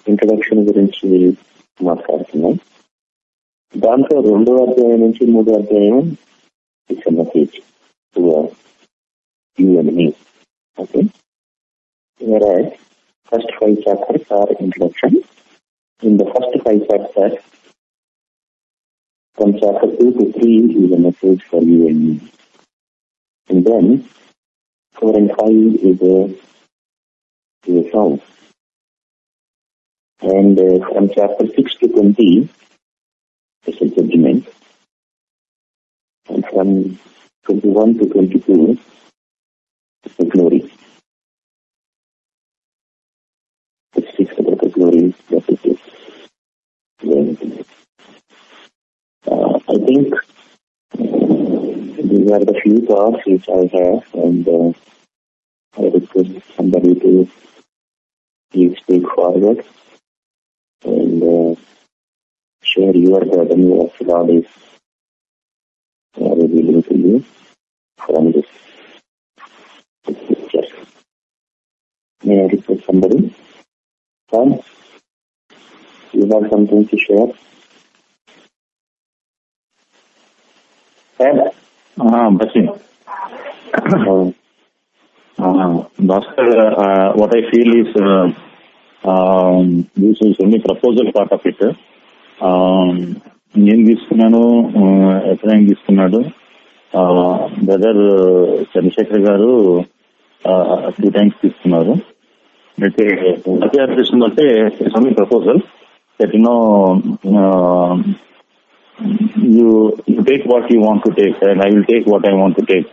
ఇంట్రడక్షన్ గురించి మాట్లాడుతున్నాం. దాంట్లో రెండో అధ్యాయం నుంచి మూడో అధ్యాయం it's page you and me okay first five chapters are introduction in the first five chapters from chapter 2 to 3 is a message for you and me. And then 4 and 5 is a, is a song. And uh, from chapter 6 to 20 is a judgment. And from 21 to 22 is the glory. It speaks about the glory that it is. Uh, I think these are the few thoughts which I have, and uh, I request somebody to please take forward and uh, share your burden what God is revealing to you. from this picture. May I request somebody? Sam, you have something to share? Sam, బస్సి. um, Bhaskar, uh, is I feel is uh, um, this is నేను తీసుకున్నాను ఎప్పుడైనా తీసుకున్నాడు. Brother Chandrasekhar గారు two times తీసుకున్నారు. అయితే అదే అనిపిస్తుంది it's only proposal that no you you take what you want to take and I will take what I want to take.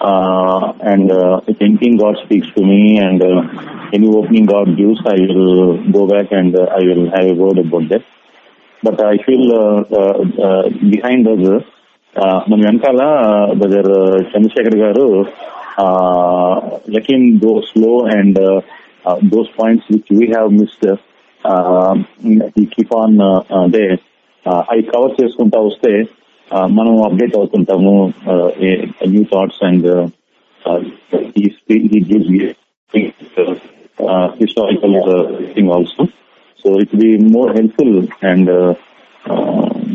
Uh, and uh, if anything God speaks to me and uh, any opening God gives, I will go back and uh, I will have a word about that. But I feel uh, uh, uh, behind us, uh, మన వెనకాల brother Chandrashekar garu let him go slow and those points which we have missed keep on they అవి cover చేసుకుంటా వస్తే మనం update అవుతుంటాము. New thoughts and historical thing also so it be more helpful and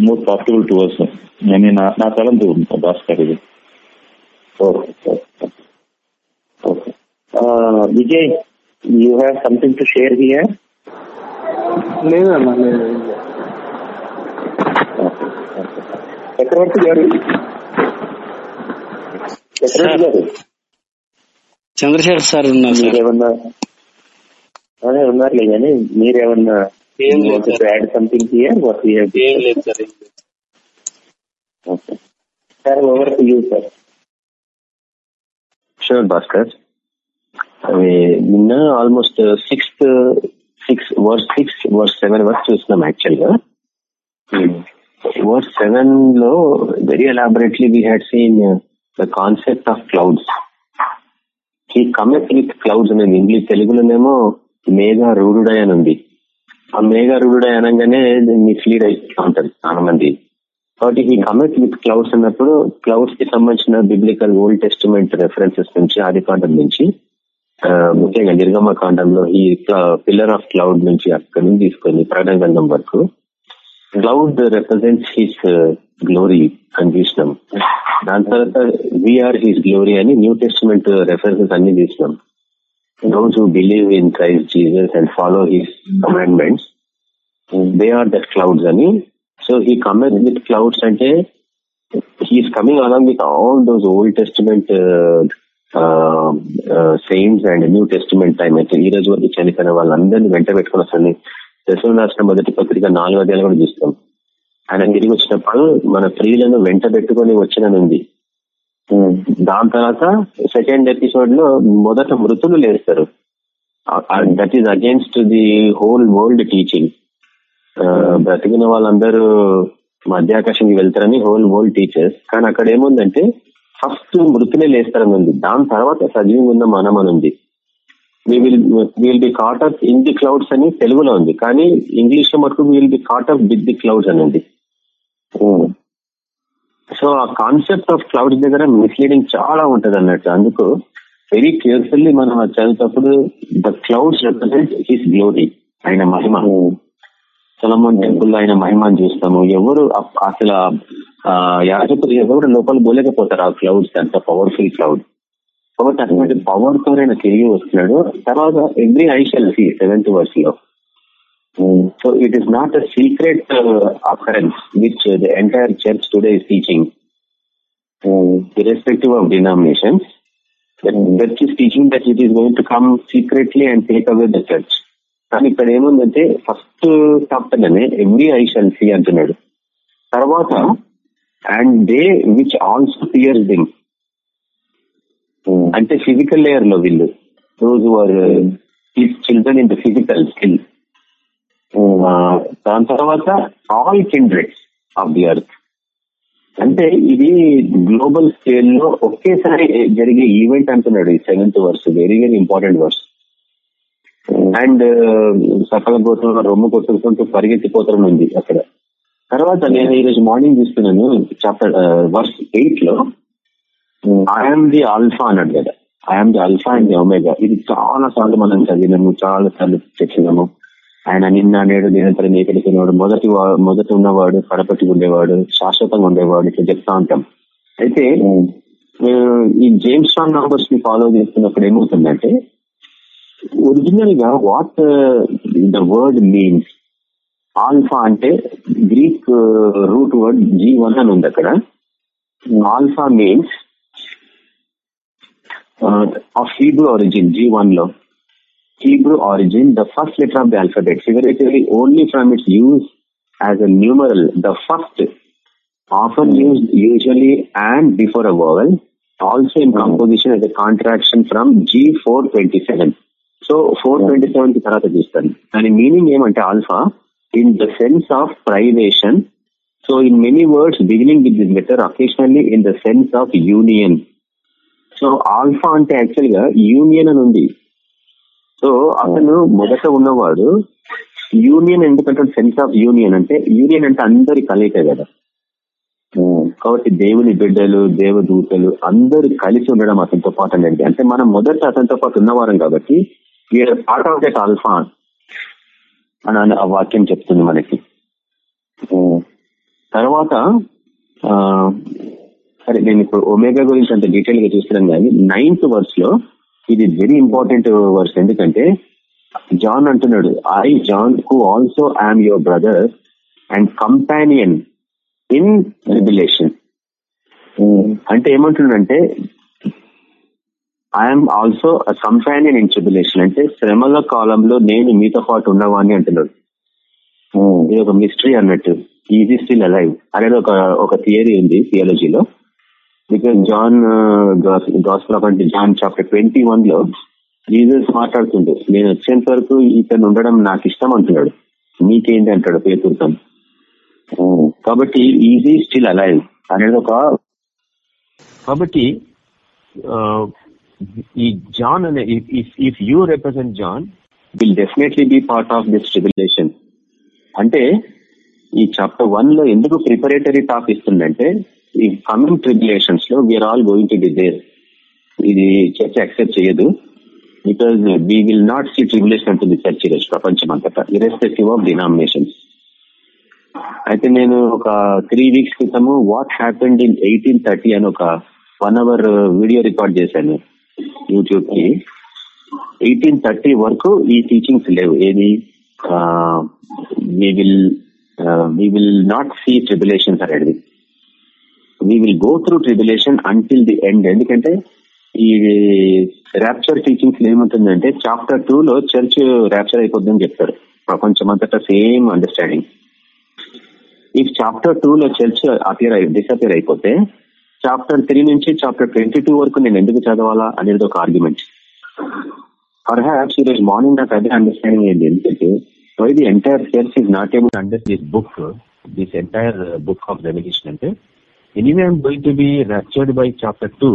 more profitable to us నేను నా నా తలంతో భాస్కర్ ఇది Vijay, you have something to share here? లేదన్నా లేదు లేదు. చక్రవర్తి గారు చక్రవర్తి గారు చంద్రశేఖర్ సార్ ఉన్నారు మీరేమన్నా అదే ఉన్నారులే కానీ మీరేమన్నా. Add something here what we have ఏం లేదు sir. Okay sir over to you sir sure Bhaskar అవి నిన్న almost sixth six verse six verse seven వరకు చూస్తున్నాం యాక్చువల్గా వర్స్ సెవెన్లో very elaborately we had seen the concept of clouds ఈ cometh with clouds అనేది ఇంగ్లీష్ తెలుగులోనేమో మేఘ రూఢుడై అని ఉంది ఆ మేఘ రూఢుడై అనగానే మిస్లీడ్ అయిపోతూ ఉంటది చాలా మంది కాబట్టి ఈ కమెత్ విత్ క్లౌడ్స్ అన్నప్పుడు క్లౌడ్స్కి సంబంధించిన బిబ్లికల్ ఓల్డ్ టెస్టిమెంట్ రెఫరెన్సెస్ నుంచి ఆది కాండం నుంచి ముఖ్యంగా నిర్గమ కాండంలో ఈ పిల్లర్ ఆఫ్ క్లౌడ్ నుంచి అక్కడి నుంచి తీసుకొని ప్రకటన గ్రంథం వరకు క్లౌడ్ రిప్రజెంట్స్ హిస్ గ్లోరీ అని చూసినాం దాని తర్వాత వీఆర్ హిస్ గ్లోరీ అని న్యూ టెస్టిమెంట్ రెఫరెన్సెస్ అన్ని చూసినాం those who believe in Christ Jesus and follow his commandments, they are the clouds అని so he cometh with clouds అంటే he's coming along with all those old testament uh, uh, uh, saints and new testament time అయితే ఈ రోజు వరకు చనిపోయిన వాళ్ళందరినీ వెంట పెట్టుకుని వస్తుంది దశమ రాసిన మొదటి పత్రిక నాలుగో అధ్యాయులు కూడా చూస్తాం. ఆయన తిరిగి వచ్చినప్పుడు మన ప్రియులను వెంట పెట్టుకొని వచ్చిననుంది. దాని తర్వాత సెకండ్ ఎపిసోడ్లో మొదట మృతులు లేస్తారు. That is against the whole world teaching బ్రతికిన వాళ్ళందరూ మధ్యాకాశంకి వెళ్తారని హోల్ వరల్డ్ టీచర్స్ కానీ అక్కడ ఏముందంటే ఫస్ట్ మృతులే లేస్తారని ఉంది దాని తర్వాత సజీవంగా ఉన్న మనం అని ఉంది will will be caught up in the clouds అని తెలుగులో ఉంది. కానీ ఇంగ్లీష్లో మటుకు will be caught up with the clouds అని ఉంది. సో ఆ కాన్సెప్ట్ ఆఫ్ క్లౌడ్స్ దగ్గర మిస్లీడింగ్ చాలా ఉంటది అన్నట్టు. అందుకు వెరీ కేర్ఫుల్లీ మనం చదివేటప్పుడు the clouds represent his glory ఆయన మహిమ. సొలమోన్ టెంపుల్ ఆయన మహిమని చూస్తాము. ఎవరు అసలు ఆ యాజకులు ఎవరు లోపల పోలేకపోతారు ఆ క్లౌడ్స్ అంత పవర్ఫుల్ క్లౌడ్ కాబట్టి అటువంటి పవర్తో ఆయన తిరిగి వస్తున్నాడు. తర్వాత every eye shall see seventh వర్స్లో so it is not a secret appearance which the entire church today is teaching irrespective of denominations church is teaching that it is going to come secretly and take away the church కానీ ఇక్కడ ఏముందంటే first చాప్టర్లోనే every eye shall see అంటున్నాడు. తర్వాత and they which also pierced దింగ్ అంటే physical లేయర్లో వీళ్ళు. రోజు వారు children in the physical skill దాని తర్వాత all kindreds of the earth అంటే ఇది గ్లోబల్ స్కేల్లో ఒకేసారి జరిగే ఈవెంట్ అంటున్నాడు ఈ seventh verse very very important verse and సకల గోత్రంలో రొమ్ము కొట్టుకుంటూ పరిగెత్తిపోతారని ఉంది అక్కడ. తర్వాత నేను ఈరోజు మార్నింగ్ చూస్తున్నాను చాప్టర్ వర్స్ ఎయిట్లో ఐఎమ్ ది ఆల్ఫా అన్నాడు కదా I'm the alpha and the omega ఇది చాలా సార్లు మనం చదివినాము చాలా సార్లు చర్చినాము. ఆయన నిన్న నేడు నిరంతరం ఏకడికినవాడు మొదటి మొదట ఉన్నవాడు కడపట్టి ఉండేవాడు శాశ్వతంగా ఉండేవాడు ఇట్లా చెప్తా ఉంటాం. అయితే ఆ, ఈ జేమ్స్ స్ట్రాంగ్ నంబర్స్ని ఫాలో చేస్తున్నప్పుడు ఏమవుతుందంటే ఒరిజినల్గా what the word means alpha అంటే Greek root word G one అని ఉంది అక్కడ. Alpha means of Hebrew origin G వన్లో Hebrew origin, the first letter of the alphabet, figuratively only from its use as a numeral, the first, often used usually and before a vowel, also in composition as a contraction from G427. So 427 కి తర్వాత చూస్తాను దాని meaning ఏమంటే alpha in the sense of privation so in many words beginning with this letter occasionally in the sense of union so alpha అంటే యాక్చువల్గా union అని ఉంది. So అతను మొదట ఉన్నవాడు యూనియన్ ఎందుకంటే సెన్స్ ఆఫ్ యూనియన్ అంటే యూనియన్ అంటే అందరి కలయిక కదా. కాబట్టి దేవుని బిడ్డలు దేవదూతలు అందరూ కలిసి ఉండడం అతనితో పాటు అనేది అంటే మనం మొదట అతనితో పాటు ఉన్నవారం కాబట్టి we are part of that alpha అని ఆ వాక్యం చెప్తుంది మనకి. తర్వాత సరే నేను ఇప్పుడు ఒమేగా గురించి అంత డీటెయిల్గా చూస్తున్నాను కానీ నైన్త్ వర్స్లో ఇది వెరీ ఇంపార్టెంట్ వర్స్ ఎందుకంటే జాన్ అంటున్నాడు I John who also I'm your brother and companion in tribulation అంటే ఏమంటున్నాడంటే I'm also companion in tribulation అంటే శ్రమల కాలంలో నేను మీతో పాటు ఉన్నవాడిని అంటున్నాడు. ఇది ఒక మిస్టరీ అన్నట్టు. ఈజీ స్టిల్ అలైవ్ అనేది ఒక ఒక థియరీ ఉంది థియాలజీలో బికాస్ జాన్ గాస్పల్ ఆఫ్ అంటే జాన్ చాప్టర్ ట్వంటీ వన్లో జీజస్ మాట్లాడుతుండే నేను వచ్చేంత వరకు ఇతను ఉండడం నాకు ఇష్టం అంటున్నాడు. నీకేంటి? అంటాడు పేతుర్తం కాబట్టి ఈజీ స్టిల్ అలైవ్ అనేది ఒక కాబట్టి ఈ జాన్ అనే if you represent John will definitely be part of this tribulation అంటే ఈ చాప్టర్ వన్లో ఎందుకు ప్రిపరేటరీ టాక్ ఇస్తుందంటే ఈ coming ట్రిబులేషన్స్లో we are all going to be there ఇది చర్చ యాక్సెప్ట్ చేయదు. Because we will not see tribulation అంటుంది చర్చ్ ఈరోజు ప్రపంచం అంతటా ఇరెస్పెక్టివ్ ఆఫ్ డినామినేషన్స్ అయితే నేను ఒక త్రీ వీక్స్ క్రితము what happened in eighteen thirty అని ఒక వన్ అవర్ వీడియో రికార్డ్ చేశాను యూట్యూబ్కి. ఎయిటీన్ థర్టీ వరకు ఈ టీచింగ్స్ లేవు. ఏది? We will we will not see tribulations అనేది. We will go through tribulation until the end ఎందుకంటే ఈ ర్యాప్చర్ టీచింగ్స్ ఏముంటుందంటే చాప్టర్ టూ లో చర్చ్ ర్యాప్చర్ అయిపోద్దని చెప్తారు. ప్రపంచం అంతటా సేమ్ అండర్స్టాండింగ్ ఈ చాప్టర్ టూ లో చర్చ్ అపియర్ డిసపియర్ అయిపోతే చాప్టర్ త్రీ నుంచి చాప్టర్ ట్వంటీ టూ వరకు నేను ఎందుకు చదవాలా అనేది ఒక ఆర్గ్యుమెంట్ పర్హాప్స్ హ్యాప్స్ ఈరోజు మార్నింగ్ నాకు అదే అండర్స్టాండింగ్ అయింది ఎందుకంటే why the entire church is not able under this book this entire book of revolution అంటే anyway I'm going to be raptured by chapter two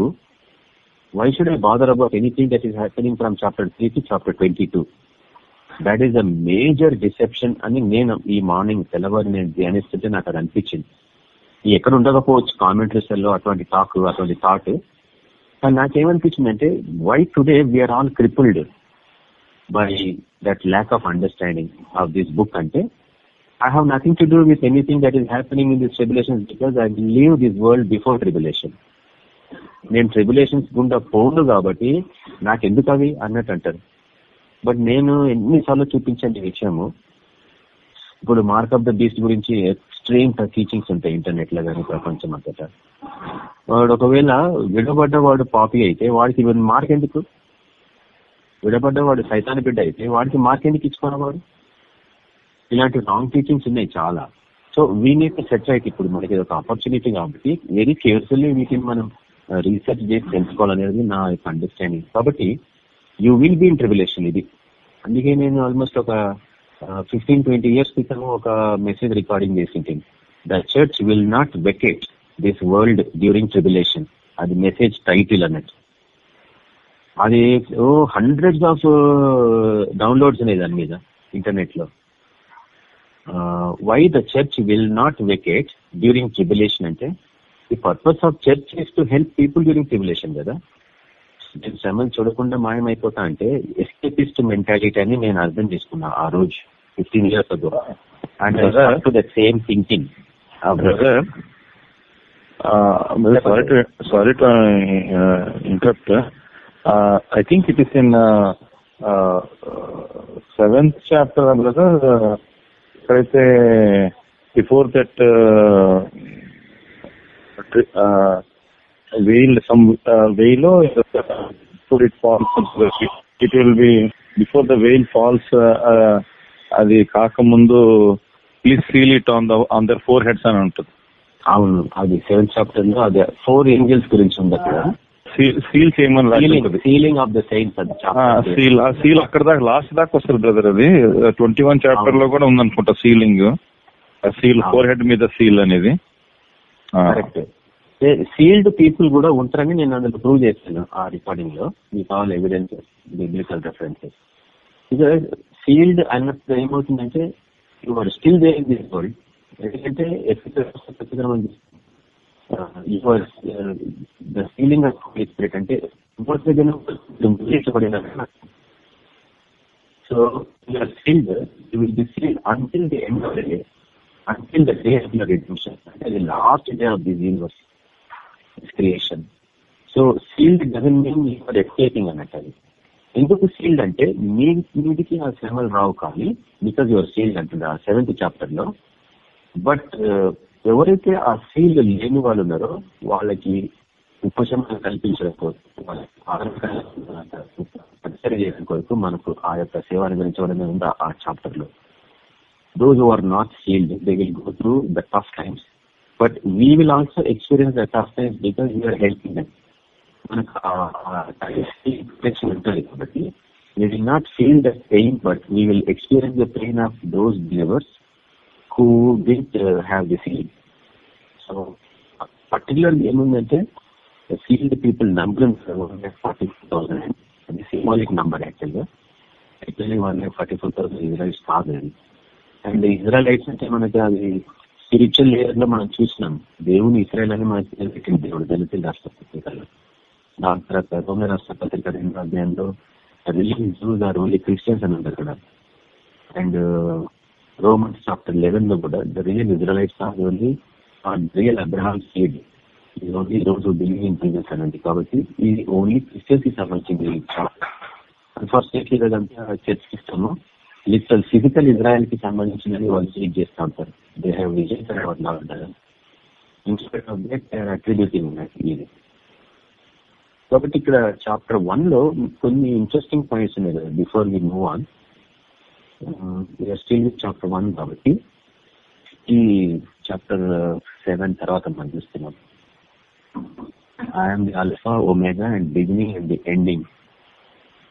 why should I bother about anything that is happening from chapter three to chapter twenty two that is the major deception అని నేను ఈ morning తెల్లవారు నేను ధ్యానిస్తుంటే నాకు అది అనిపించింది. ఎక్కడ ఉండకపోవచ్చు కామెంటరీస్లో అటువంటి టాక్ అటువంటి థాట్ కానీ నాకేమనిపించింది అంటే why today we are all crippled by that lack of understanding of this book అంటే I have nothing to do with anything that is happening in these tribulations because I leave this world before tribulation నేను tribulations గుండా పోను కాబట్టి నాకెందుకు అవి అన్నట్టు అంటారు. But నేను ఎన్నిసార్లు చూపించండి విషయము. ఇప్పుడు మార్క్ ఆఫ్ ద బీస్ట్ గురించి ఎక్స్ట్రీమ్ టీచింగ్స్ ఉంటాయి ఇంటర్నెట్లో కానీ ప్రపంచం అంతటా వాడు ఒకవేళ విడబడ్డ వాడు పాపి అయితే వాడికి మార్క్ ఎందుకు? విడబడ్డవాడు సైతాన్ బిడ్డ అయితే వాడికి మార్క్ ఎందుకు ఇచ్చుకున్నవాడు? ఇలాంటి రాంగ్ టీచింగ్స్ ఉన్నాయి చాలా. సో వీనైతే సెట్ రైట్ ఇప్పుడు మనకి ఒక ఆపర్చునిటీ కాబట్టి వెరీ కేర్ఫుల్లీ వీటిని మనం uh, రీసెర్చ్ చేసి తెలుసుకోవాలనేది నా యొక్క అండర్స్టాండింగ్ కాబట్టి you will be in tribulation ఇది. అందుకే నేను ఆల్మోస్ట్ ఒక ఫిఫ్టీన్ ట్వంటీ ఇయర్స్ క్రితం ఒక మెసేజ్ రికార్డింగ్ చేసింది the church will not vacate this world during tribulation అది మెసేజ్ టైటిల్ అన్నట్టు. అది ఓ హండ్రెడ్స్ ఆఫ్ డౌన్లోడ్స్ ఉన్నాయి దాని మీద ఇంటర్నెట్లో. Why the church will not vacate during tribulation అంటే the purpose of church is to help people during tribulation కదా. నేను శ్రమను చూడకుండా మాయమైపోతా అంటే ఎస్కేపిస్ట్ మెంటాలిటీ అని నేను అర్థం చేసుకున్నా ఆ రోజు fifteen years and to the same thinking uh, brother, sorry to sorry to uh, interrupt. Uh, I think it is ఎక్కడైతే before that veil some veil it falls it will be before the veil falls అది కాకముందు please feel it on the on their foreheads అని ఉంటుంది. అవును అది seventh చాప్టర్లో అది four angels గురించి ఉంది అక్కడ. సీల్ చేయమని సీలింగ్ ఆఫ్ ద. సీల్ ఆ సీల్ అక్కడ దాకా లాస్ట్ దాకా వస్తుంది బ్రదర్ అది. ట్వంటీ వన్ చాప్టర్లో కూడా ఉందనుకుంటా సీలింగ్ సీల్ ఫోర్ హెడ్ మీద సీల్ అనేది. కరెక్ట్ సీల్డ్ పీపుల్ కూడా ఉంటారని నేను అందులో ప్రూవ్ చేస్తాను ఆ రికార్డింగ్లో. మీకు కావాలి ఎవిడెన్స్ బిబ్లికల్ రెఫరెన్సెస్ ఇక సీల్డ్ అన్నప్పుడు ఏమవుతుందంటే you are still they in this world ఎందుకంటే your the feeling of Holy Spirit అంటే ముద్రించబడిన so your field you will be field until the end of the day until the day of your redemption అంటే the last day of this universe creation so sealed dozen mean you're exciting అన్నట్టు అది ఎందుకు sealed అంటే మీ మీదికి ఆ శ్రమలు రావు కానీ బికాజ్ యువర్ సీల్డ్ అంటుంది ఆ సెవెంత్ చాప్టర్లో బట్ ఎవరైతే ఆ ఫీల్ లేని వాళ్ళు ఉన్నారో వాళ్ళకి ఉపశమనం కల్పించడం కొరకు మనకు ఆ యొక్క సేవ అనుగ్రహించబడమే ఉంది ఆ చాప్టర్లో. Those who are not field they will go through the tough times but we will also experience the tough times because you're helping మనకు ఉంటుంది కాబట్టి we will not feel the pain but we will experience the pain of those believers who didn't uh, have the seed. So, particularly ఏముందంటే sealed people number forty four thousand అది symbolic number యాక్చువల్గా actually one forty four thousand Israels కాదు అది and Israelites అంటే మనకి అది spiritual లేయర్లో మనం చూసినాం. దేవుని ఇస్రాయల్ అని మనకి పేరు దేవుడు దళితుల రాష్ట్ర పత్రికలో దాని తర్వాత రోమ రాష్ట్ర పత్రిక రెండో అధ్యాయంలో religion Jews are only Christians అని ఉంది అక్కడ అండ్ రోమన్స్ చాప్టర్ లెవెన్లో కూడా the real Israelites are only real Abraham seed ఇది ఓన్లీ రోజు బిలీవ్ ఇన్ కాబట్టి ఇది ఓన్లీ క్రిస్టియన్స్కి సంబంధించింది అన్ఫార్చునేట్లీ కదంతా చర్చ్ ఇస్తాము లిటరల్ ఫిజికల్ ఇజ్రాయల్కి సంబంధించినవి వాళ్ళు సీడ్ చేస్తూ ఉంటారు. They have vision our not inspect of that attributing ఇది కాబట్టి ఇక్కడ చాప్టర్ వన్లో కొన్ని ఇంట్రెస్టింగ్ పాయింట్స్ ఉన్నాయి కదా. Before we move on still with chapter one కాబట్టి ఈ చాప్టర్ సెవెన్ తర్వాత మనం చూస్తున్నాం. I'm the alpha omega and beginning and the ending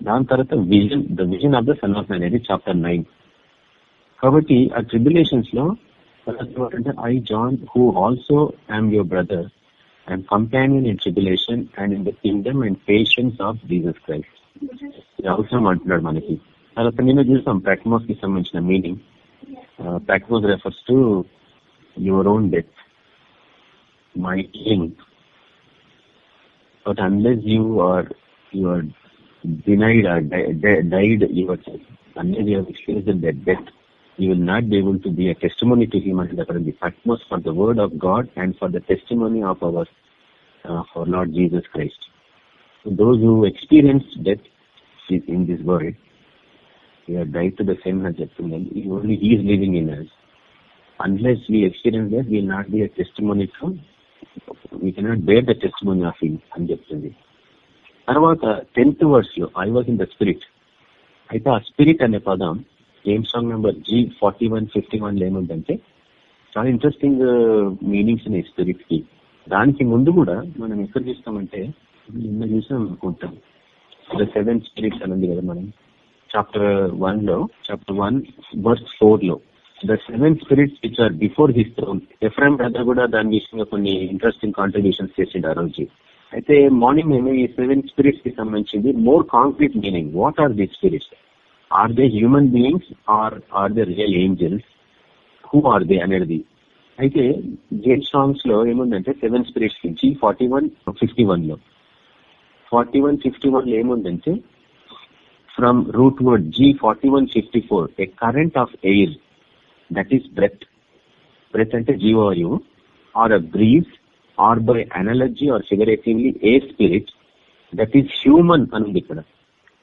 దాని తర్వాత vision the vision of the son of man అనేది చాప్టర్ నైన్ కాబట్టి ఆ ట్రిబులేషన్స్లో అంటే I John who also I'm your brother and companion in tribulation and in the kingdom and patience of Jesus Christ ఇది అవసరం అంటున్నాడు మనకి. తర్వాత నేను చూసాం ప్రాక్మోస్ కి సంబంధించిన meaning ప్రాక్మోస్ refers to your own death my king but unless you are you are denied or di- di- died yourself. Unless you have experienced that death, you will not be able to be a testimony to him and the Patmos for the word of God and for the testimony of our uh, for Lord Jesus Christ. So those who experienced death is in this world, we have died to the same as Jephthah. Only he is living in us. Unless we experience that, we will not be a testimony to. We cannot bear the testimony of him అని చెప్తుంది తర్వాత tenth వర్డ్స్లో I was in the spirit అయితే ఆ spirit అనే పదం ఏం song number G forty one fifty వన్లో ఏముందంటే చాలా ఇంట్రెస్టింగ్ మీనింగ్స్ uh, ఉన్నాయి స్పిరిట్కి దానికి ముందు కూడా మనం ఎక్కడ చూస్తామంటే నిన్న చూసాం అనుకుంటాం ద సెవెన్ స్పిరిట్స్ అని కదా మనం చాప్టర్ వన్లో చాప్టర్ వన్ వర్స్ ఫోర్లో. The seven spirits which are before his throne Ephraim brother కూడా దాని విషయంగా కొన్ని ఇంట్రెస్టింగ్ కాంట్రిబ్యూషన్స్ చేసిండు ఆ రోజు. అయితే మార్నింగ్ మేము ఈ సెవెన్ స్పిరిట్స్కి సంబంధించింది more concrete meaning what are the spirits are they human beings or are they real angels who are they అనేది. అయితే జేమ్ సాంగ్స్లో ఏముందంటే seven spirits G forty one fifty వన్లో. ఫార్టీ వన్ ఫిఫ్టీ వన్లో ఏముందంటే from root word G forty one fifty four a current of air that is breath breath అంటే జీవవాయువు or a breeze or by analogy or figuratively a spirit that is human అని ఉంది ఇక్కడ.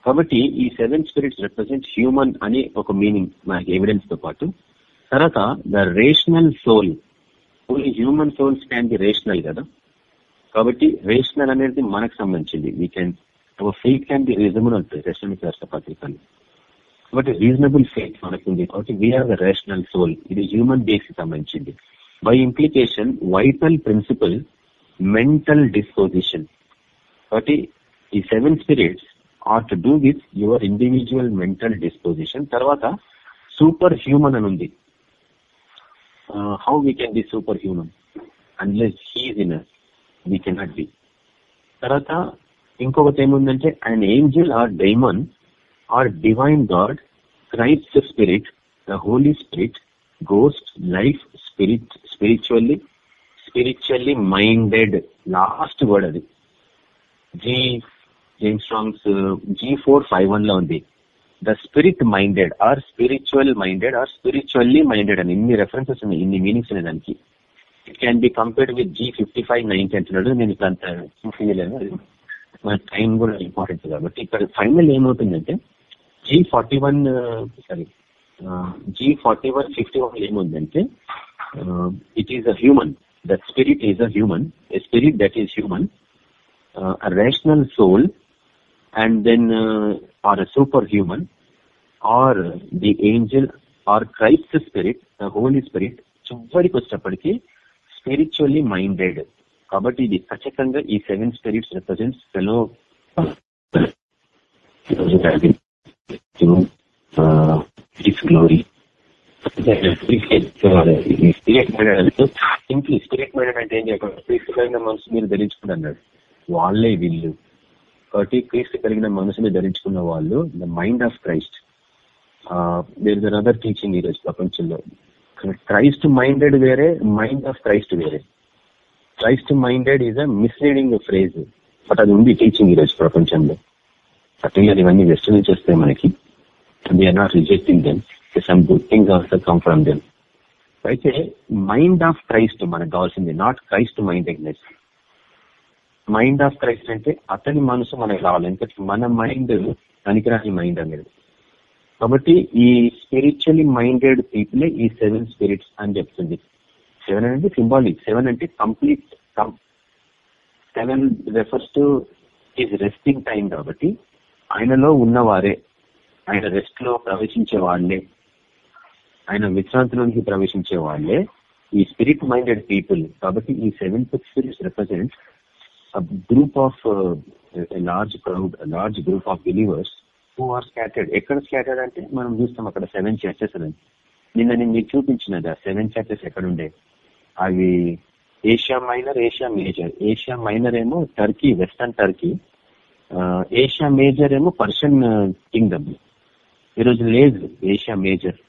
కాబట్టి ఈ seven spirits represent human అనే ఒక meaning మనకి ఎవిడెన్స్తో పాటు. తర్వాత the rational soul only human souls can be rational కదా. కాబట్టి రేషనల్ అనేది మనకు సంబంధించింది. We can faith can be reasonable ఉంటుంది రెస్టమిక్ రాష్ట్ర పత్రికలు కాబట్టి రీజనబుల్ ఫెయిత్ మనకుంది. కాబట్టి వీఆర్ ద రేషనల్ సోల్ ఇది హ్యూమన్ బీయింగ్స్కి సంబంధించింది. By implication vital principle mental disposition కాబట్టి ఈ seven spirits are to do with your individual mental disposition తర్వాత సూపర్ హ్యూమన్ అని ఉంది. How we can be super human unless he's in we cannot be తర్వాత ఇంకొకటి ఏముందంటే and angel or demon or divine God Christ spirit the Holy Spirit ghost life spirit spiritually spiritually minded last word అది. G James Strong's G four five వన్లో ఉంది. The spirit minded or spiritual minded or spiritually minded అని. ఇన్ని references ఉన్నాయి ఇన్ని meanings ఉన్నాయి దానికి. It can be compared with G fifty five ninety అంటున్నాడు నేను ఇప్పుడు అంత చూసి అది మన టైం కూడా ఇంపార్టెంట్ కాబట్టి ఇక్కడ ఫైనల్ ఏమవుతుందంటే G forty one sorry G forty one fifty one ఏముందంటే it is a human that spirit is a human a spirit that is human rational soul and then or a super human or the angel or Christ spirit spirit, the Holy చివరికి వచ్చేటప్పటికి spiritually minded కాబట్టి ఇది ఖచ్చితంగా ఈ seven spirits represents fellow glory spirit simply spirit minded అంటే ఏం చేయకుండా క్రీస్తు కలిగిన మనసు మీరు ధరించుకుని అన్నాడు వాళ్ళే వీళ్ళు. కాబట్టి క్రీస్తు కలిగిన మనసుని ధరించుకున్న వాళ్ళు the mind of Christ there is another teaching ఈరోజు ప్రపంచంలో. క్రైస్ట్ మైండెడ్ వేరే మైండ్ ఆఫ్ క్రైస్ట్ వేరే. Christ minded is a misleading phrase but అది ఉంది టీచింగ్ ఈ రోజు ప్రపంచంలో. పర్టికులర్ ఇవన్నీ వెస్ట్ నుంచి వస్తాయి మనకి we're not rejecting them some good things also come from them అయితే మైండ్ ఆఫ్ క్రైస్ట్ మనకు కావాల్సింది not Christ mindedness mind of Christ అంటే అతని మనసు మనకు రావాలి ఎందుకంటే మన మైండ్ పనికిరాని మైండ్ అనేది. కాబట్టి ఈ స్పిరిచువలీ మైండెడ్ పీపులే ఈ సెవెన్ స్పిరిట్స్ అని చెప్తుంది. సెవెన్ అంటే సింబాలిక్ సెవెన్ అంటే complete seven refers to is resting time కాబట్టి ఆయనలో ఉన్నవారే. ఆయన రెస్ట్లో ప్రవేశించే వాళ్ళే ఆయన విశ్రాంతిలోనికి ప్రవేశించే వాళ్ళే ఈ స్పిరిట్ మైండెడ్ పీపుల్ కాబట్టి ఈ seven spirits represent group of large crowd large group of believers who are scattered ఎక్కడ స్కాటర్డ్ అంటే మనం చూస్తాం అక్కడ సెవెన్ చర్చెస్ అని. నిన్న నేను మీకు చూపించినది ఆ సెవెన్ చర్చెస్ ఎక్కడుండే అవి Asia Minor Asia Major. Asia Minor ఏమో Turkey western Turkey. Asia Major ఏమో పర్షియన్ కింగ్డమ్. ఈరోజు లేదు ఏషియా మేజర్.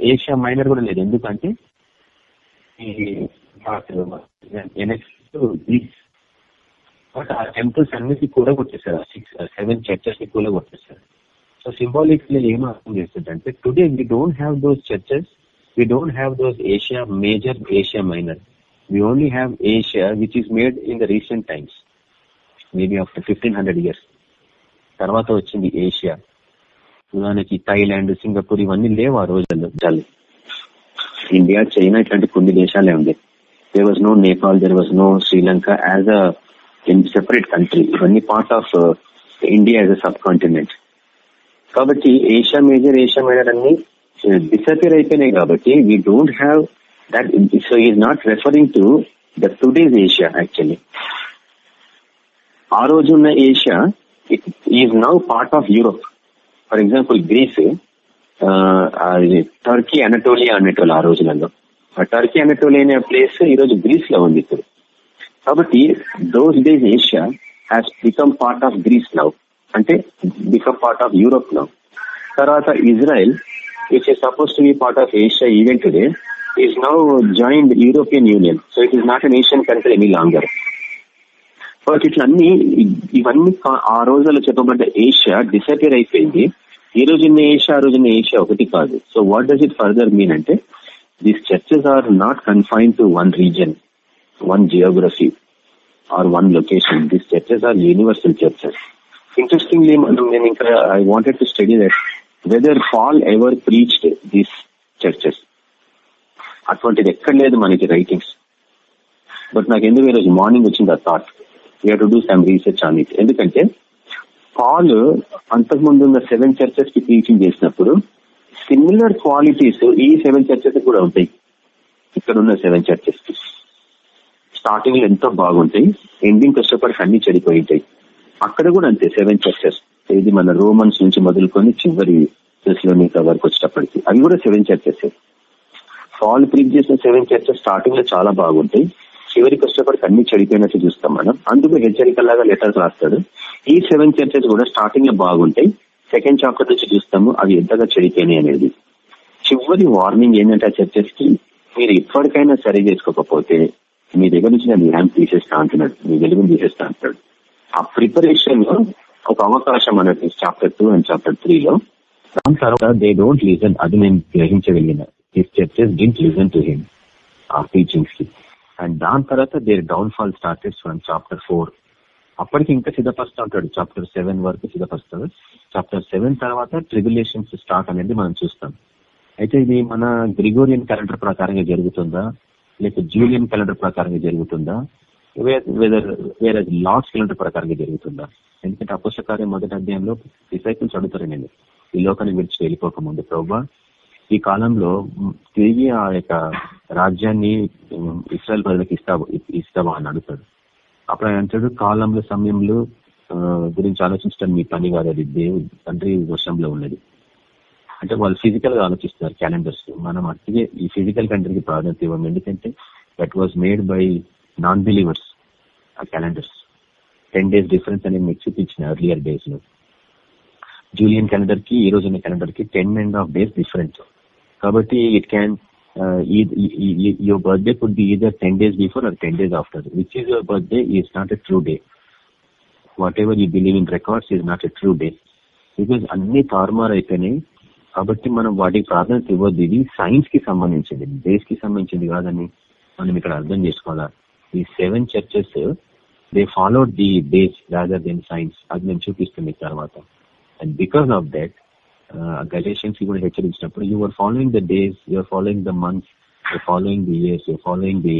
ఏషియా మైనర్ కూడా లేదు. ఎందుకంటే ఈ బట్ ఆ టెంపుల్స్ అన్నిటి కూడా కొట్టేశారు. సిక్స్ సెవెన్ చర్చెస్ని కూడా కొట్టేశారు. సో సింబాలిక్లో ఏం అర్థం చేస్తుందంటే today we don't have those churches we don't have those Asia Major Asia Minor We only have Asia which is made in the recent times maybe after fifteen hundred years తర్వాత వచ్చింది Asia ఉదాహరణకి Thailand Singapore ఇవన్నీ లేవు ఆ రోజుల్లో. చాలు. India China ఇట్లాంటి కొన్ని దేశాలే ఉంది there was no Nepal there was no Sri Lanka as a in separate country ఇవన్నీ part of India as a subcontinent కాబట్టి ఏషియా మేజర్ ఏషియా మైనర్ అన్ని డిసపియర్ అయిపోయినాయి కాబట్టి we don't have that so is not referring to the today's Asia actually ఆ రోజు ఉన్న Asia is now part of Europe for example Greece Turkey Anatolia అనేటోళ్ళు ఆ రోజులలో. టర్కీ అనటోలియా అనే ప్లేస్ ఈ రోజు గ్రీస్లో ఉంది ఇప్పుడు. కాబట్టి those days Asia has become part of Greece now అంటే become part of Europe now తర్వాత Israel which is supposed to be part of Asia even today, is now joined European Union. So it is not an Asian country any longer. But ఇట్లా అన్ని ఇవన్నీ కా- ఆ రోజుల్లో చెప్పబడ్డ Asia disappear అయిపోయింది. ఈ రోజున్న ఏషియా ఆ రోజున్న ఏషియా ఒకటి కాదు. So what does it further mean అంటే these churches are not confine to one region one geography or one location these churches are universal churches interestingly మనం నేను ఇంకా I wanted to study that whether Paul ever preached these churches అటువంటిది ఎక్కడ లేదు మనకి writings but నాకు ఎందుకు ఈరోజు మార్నింగ్ వచ్చింది ఆ thought we to do some research on it ఎందుకంటే పాల్ అంతకుముందు ఉన్న సెవెన్ చర్చెస్కి టీచింగ్ చేసినప్పుడు సిమిలర్ క్వాలిటీస్ ఈ సెవెన్ చర్చెస్ కూడా ఉంటాయి. ఇక్కడ ఉన్న సెవెన్ చర్చెస్కి. స్టార్టింగ్లో ఎంతో బాగుంటాయి ఎండింగ్ కష్టపడి అన్ని చెడిపోయి ఉంటాయి. అక్కడ కూడా అంతే సెవెన్ చర్చెస్ ఇది మన రోమన్స్ నుంచి మొదలుకొని చివరి దశలోనిక వరకు వచ్చేటప్పటికి. అవి కూడా సెవెన్ చర్చెస్ ఫాల్ ప్రీచ్ చేసిన సెవెన్ చర్చెస్ స్టార్టింగ్లో చాలా బాగుంటాయి. చివరికి వచ్చేప్పటికి అన్ని చెడిపోయినట్టు చూస్తాం మనం. అందుకు హెచ్చరికలాగా లెటర్స్ రాస్తాడు. ఈ సెవెన్ చర్చెస్ కూడా స్టార్టింగ్లో బాగుంటాయి. సెకండ్ చాప్టర్ నుంచి చూస్తాము అవి ఎంతగా చెడిపోయినాయి అనేది. చివరి వార్నింగ్ ఏంటంటే ఆ చర్చెస్కి మీరు ఇప్పటికైనా సరి చేసుకోకపోతే మీ దగ్గర నుంచి నేను ల్యాంప్ తీసేస్తా అంటున్నాడు. మీ వెలుగుని తీసేస్తా అంటున్నాడు. ఆ ప్రిపరేషన్లో ఒక అవకాశం అనేది chapter two and chapter three లో దాని తర్వాత దే డోంట్ లిజన్ అది నేను గ్రహించగలిగిన. His churches didn't listen to him ఆ టీచింగ్స్కి అండ్ దాని తర్వాత their downfall started from chapter four అప్పటికి ఇంకా సిద్ధపరుస్తూ ఉంటాడు. చాప్టర్ సెవెన్ వరకు సిద్ధపరుస్తాడు. చాప్టర్ సెవెన్ తర్వాత ట్రిబులేషన్స్ స్టార్ట్ అనేది మనం చూస్తాం. అయితే ఇది మన గ్రిగోరియన్ క్యాలెండర్ ప్రకారంగా జరుగుతుందా? లేక జూలియన్ క్యాలెండర్ ప్రకారంగా జరుగుతుందా? వెదర్ వేరే లాస్ట్ కిలోమీటర్ ప్రకారంగా జరుగుతుందా? ఎందుకంటే అపోషకార్యం మొదటి అధ్యాయంలో డిసైకిల్స్ అడుగుతారు నేను ఈ లోకాన్ని విడిచి వెళ్ళిపోకముందు ప్రభా ఈ కాలంలో తిరిగి ఆ యొక్క రాజ్యాన్ని ఇస్రాయల్ ప్రజలకు ఇస్తావా ఇస్తావా అని అడుగుతాడు. అప్పుడు ఆయన అంటాడు కాలంలో సమయంలో గురించి ఆలోచించడం మీ పని కాదు అది దేవుడు తండ్రి వర్షంలో ఉన్నది. అంటే వాళ్ళు ఫిజికల్గా ఆలోచిస్తున్నారు క్యాలెండర్స్ మనం అట్టిగే ఈ ఫిజికల్ కంట్రీకి ప్రాధాన్యత ఇవ్వం ఎందుకంటే that was made by non believers ఆ క్యాలెండర్స్ టెన్ డేస్ డిఫరెన్స్ అనేది మీకు చూపించిన ఎర్లియర్ డేస్లో. జూలియన్ క్యాలెండర్కి ఈ రోజున్న క్యాలెండర్కి ten and half days different కాబట్టి it can your birthday could be either ten days before or ten days after which is your birthday is not a true day whatever you believe in records is not a true day because అన్ని తారుమారు అయిపోయినాయి. కాబట్టి మనం వాటికి ప్రాధాన్యత ఇవ్వద్దు ఇది సైన్స్కి సంబంధించింది. బేస్కి సంబంధించింది కాదని మనం ఇక్కడ అర్థం చేసుకోవాలా? ఈ seven churches they follow the base rather than science అది నేను చూపిస్తుంది తర్వాత. అండ్ బికాస్ ఆఫ్ దట్ గజేషన్స్ కూడా హెచ్చరించినప్పుడు you are following the days you're following the months you're following the years you're following the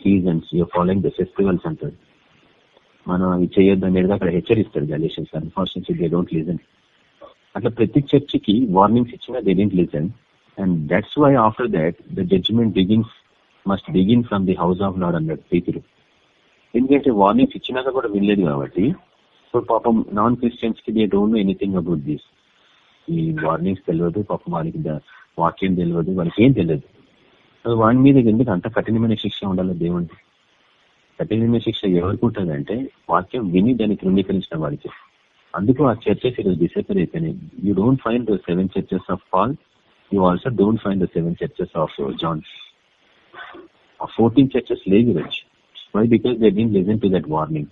seasons you're following the festivals అంటాడు మనం అవి చేయొద్దు అనేది అక్కడ హెచ్చరిస్తాడు గజేషన్స్ అన్ఫార్చునేట్లీ దే డోంట్ లిజన్ అట్లా ప్రతి చర్చికి వార్నింగ్స్ ఇచ్చినా they didn't listen and that's why after that the judgement begins must begin from the house of Lord అన్నాడు పీతులు ఎందుకంటే వార్నింగ్స్ ఇచ్చినాక కూడా వినలేదు కాబట్టి ఇప్పుడు పాపం non క్రిస్టియన్స్కి they don't know anything about this ఈ వార్నింగ్స్ తెలియదు పాపం వాళ్ళకి వాక్యం తెలియదు వాళ్ళకి ఏం తెలియదు. సో వాడి మీద ఎందుకు అంత కఠినమైన శిక్ష ఉండాలి దేవుడికి కఠినమైన శిక్ష ఎవరికి ఉంటుందంటే వాక్యం విని దాన్ని తృణీకరించిన వాడికి అందుకు ఆ చర్చెస్ ఈరోజు డిసైపర్ అయిపోయినాయి. You don't find the seven churches of Paul you also don't find the seven churches of John fourteen churches లేవు ఈరోజు. Why because they didn't listen to that warning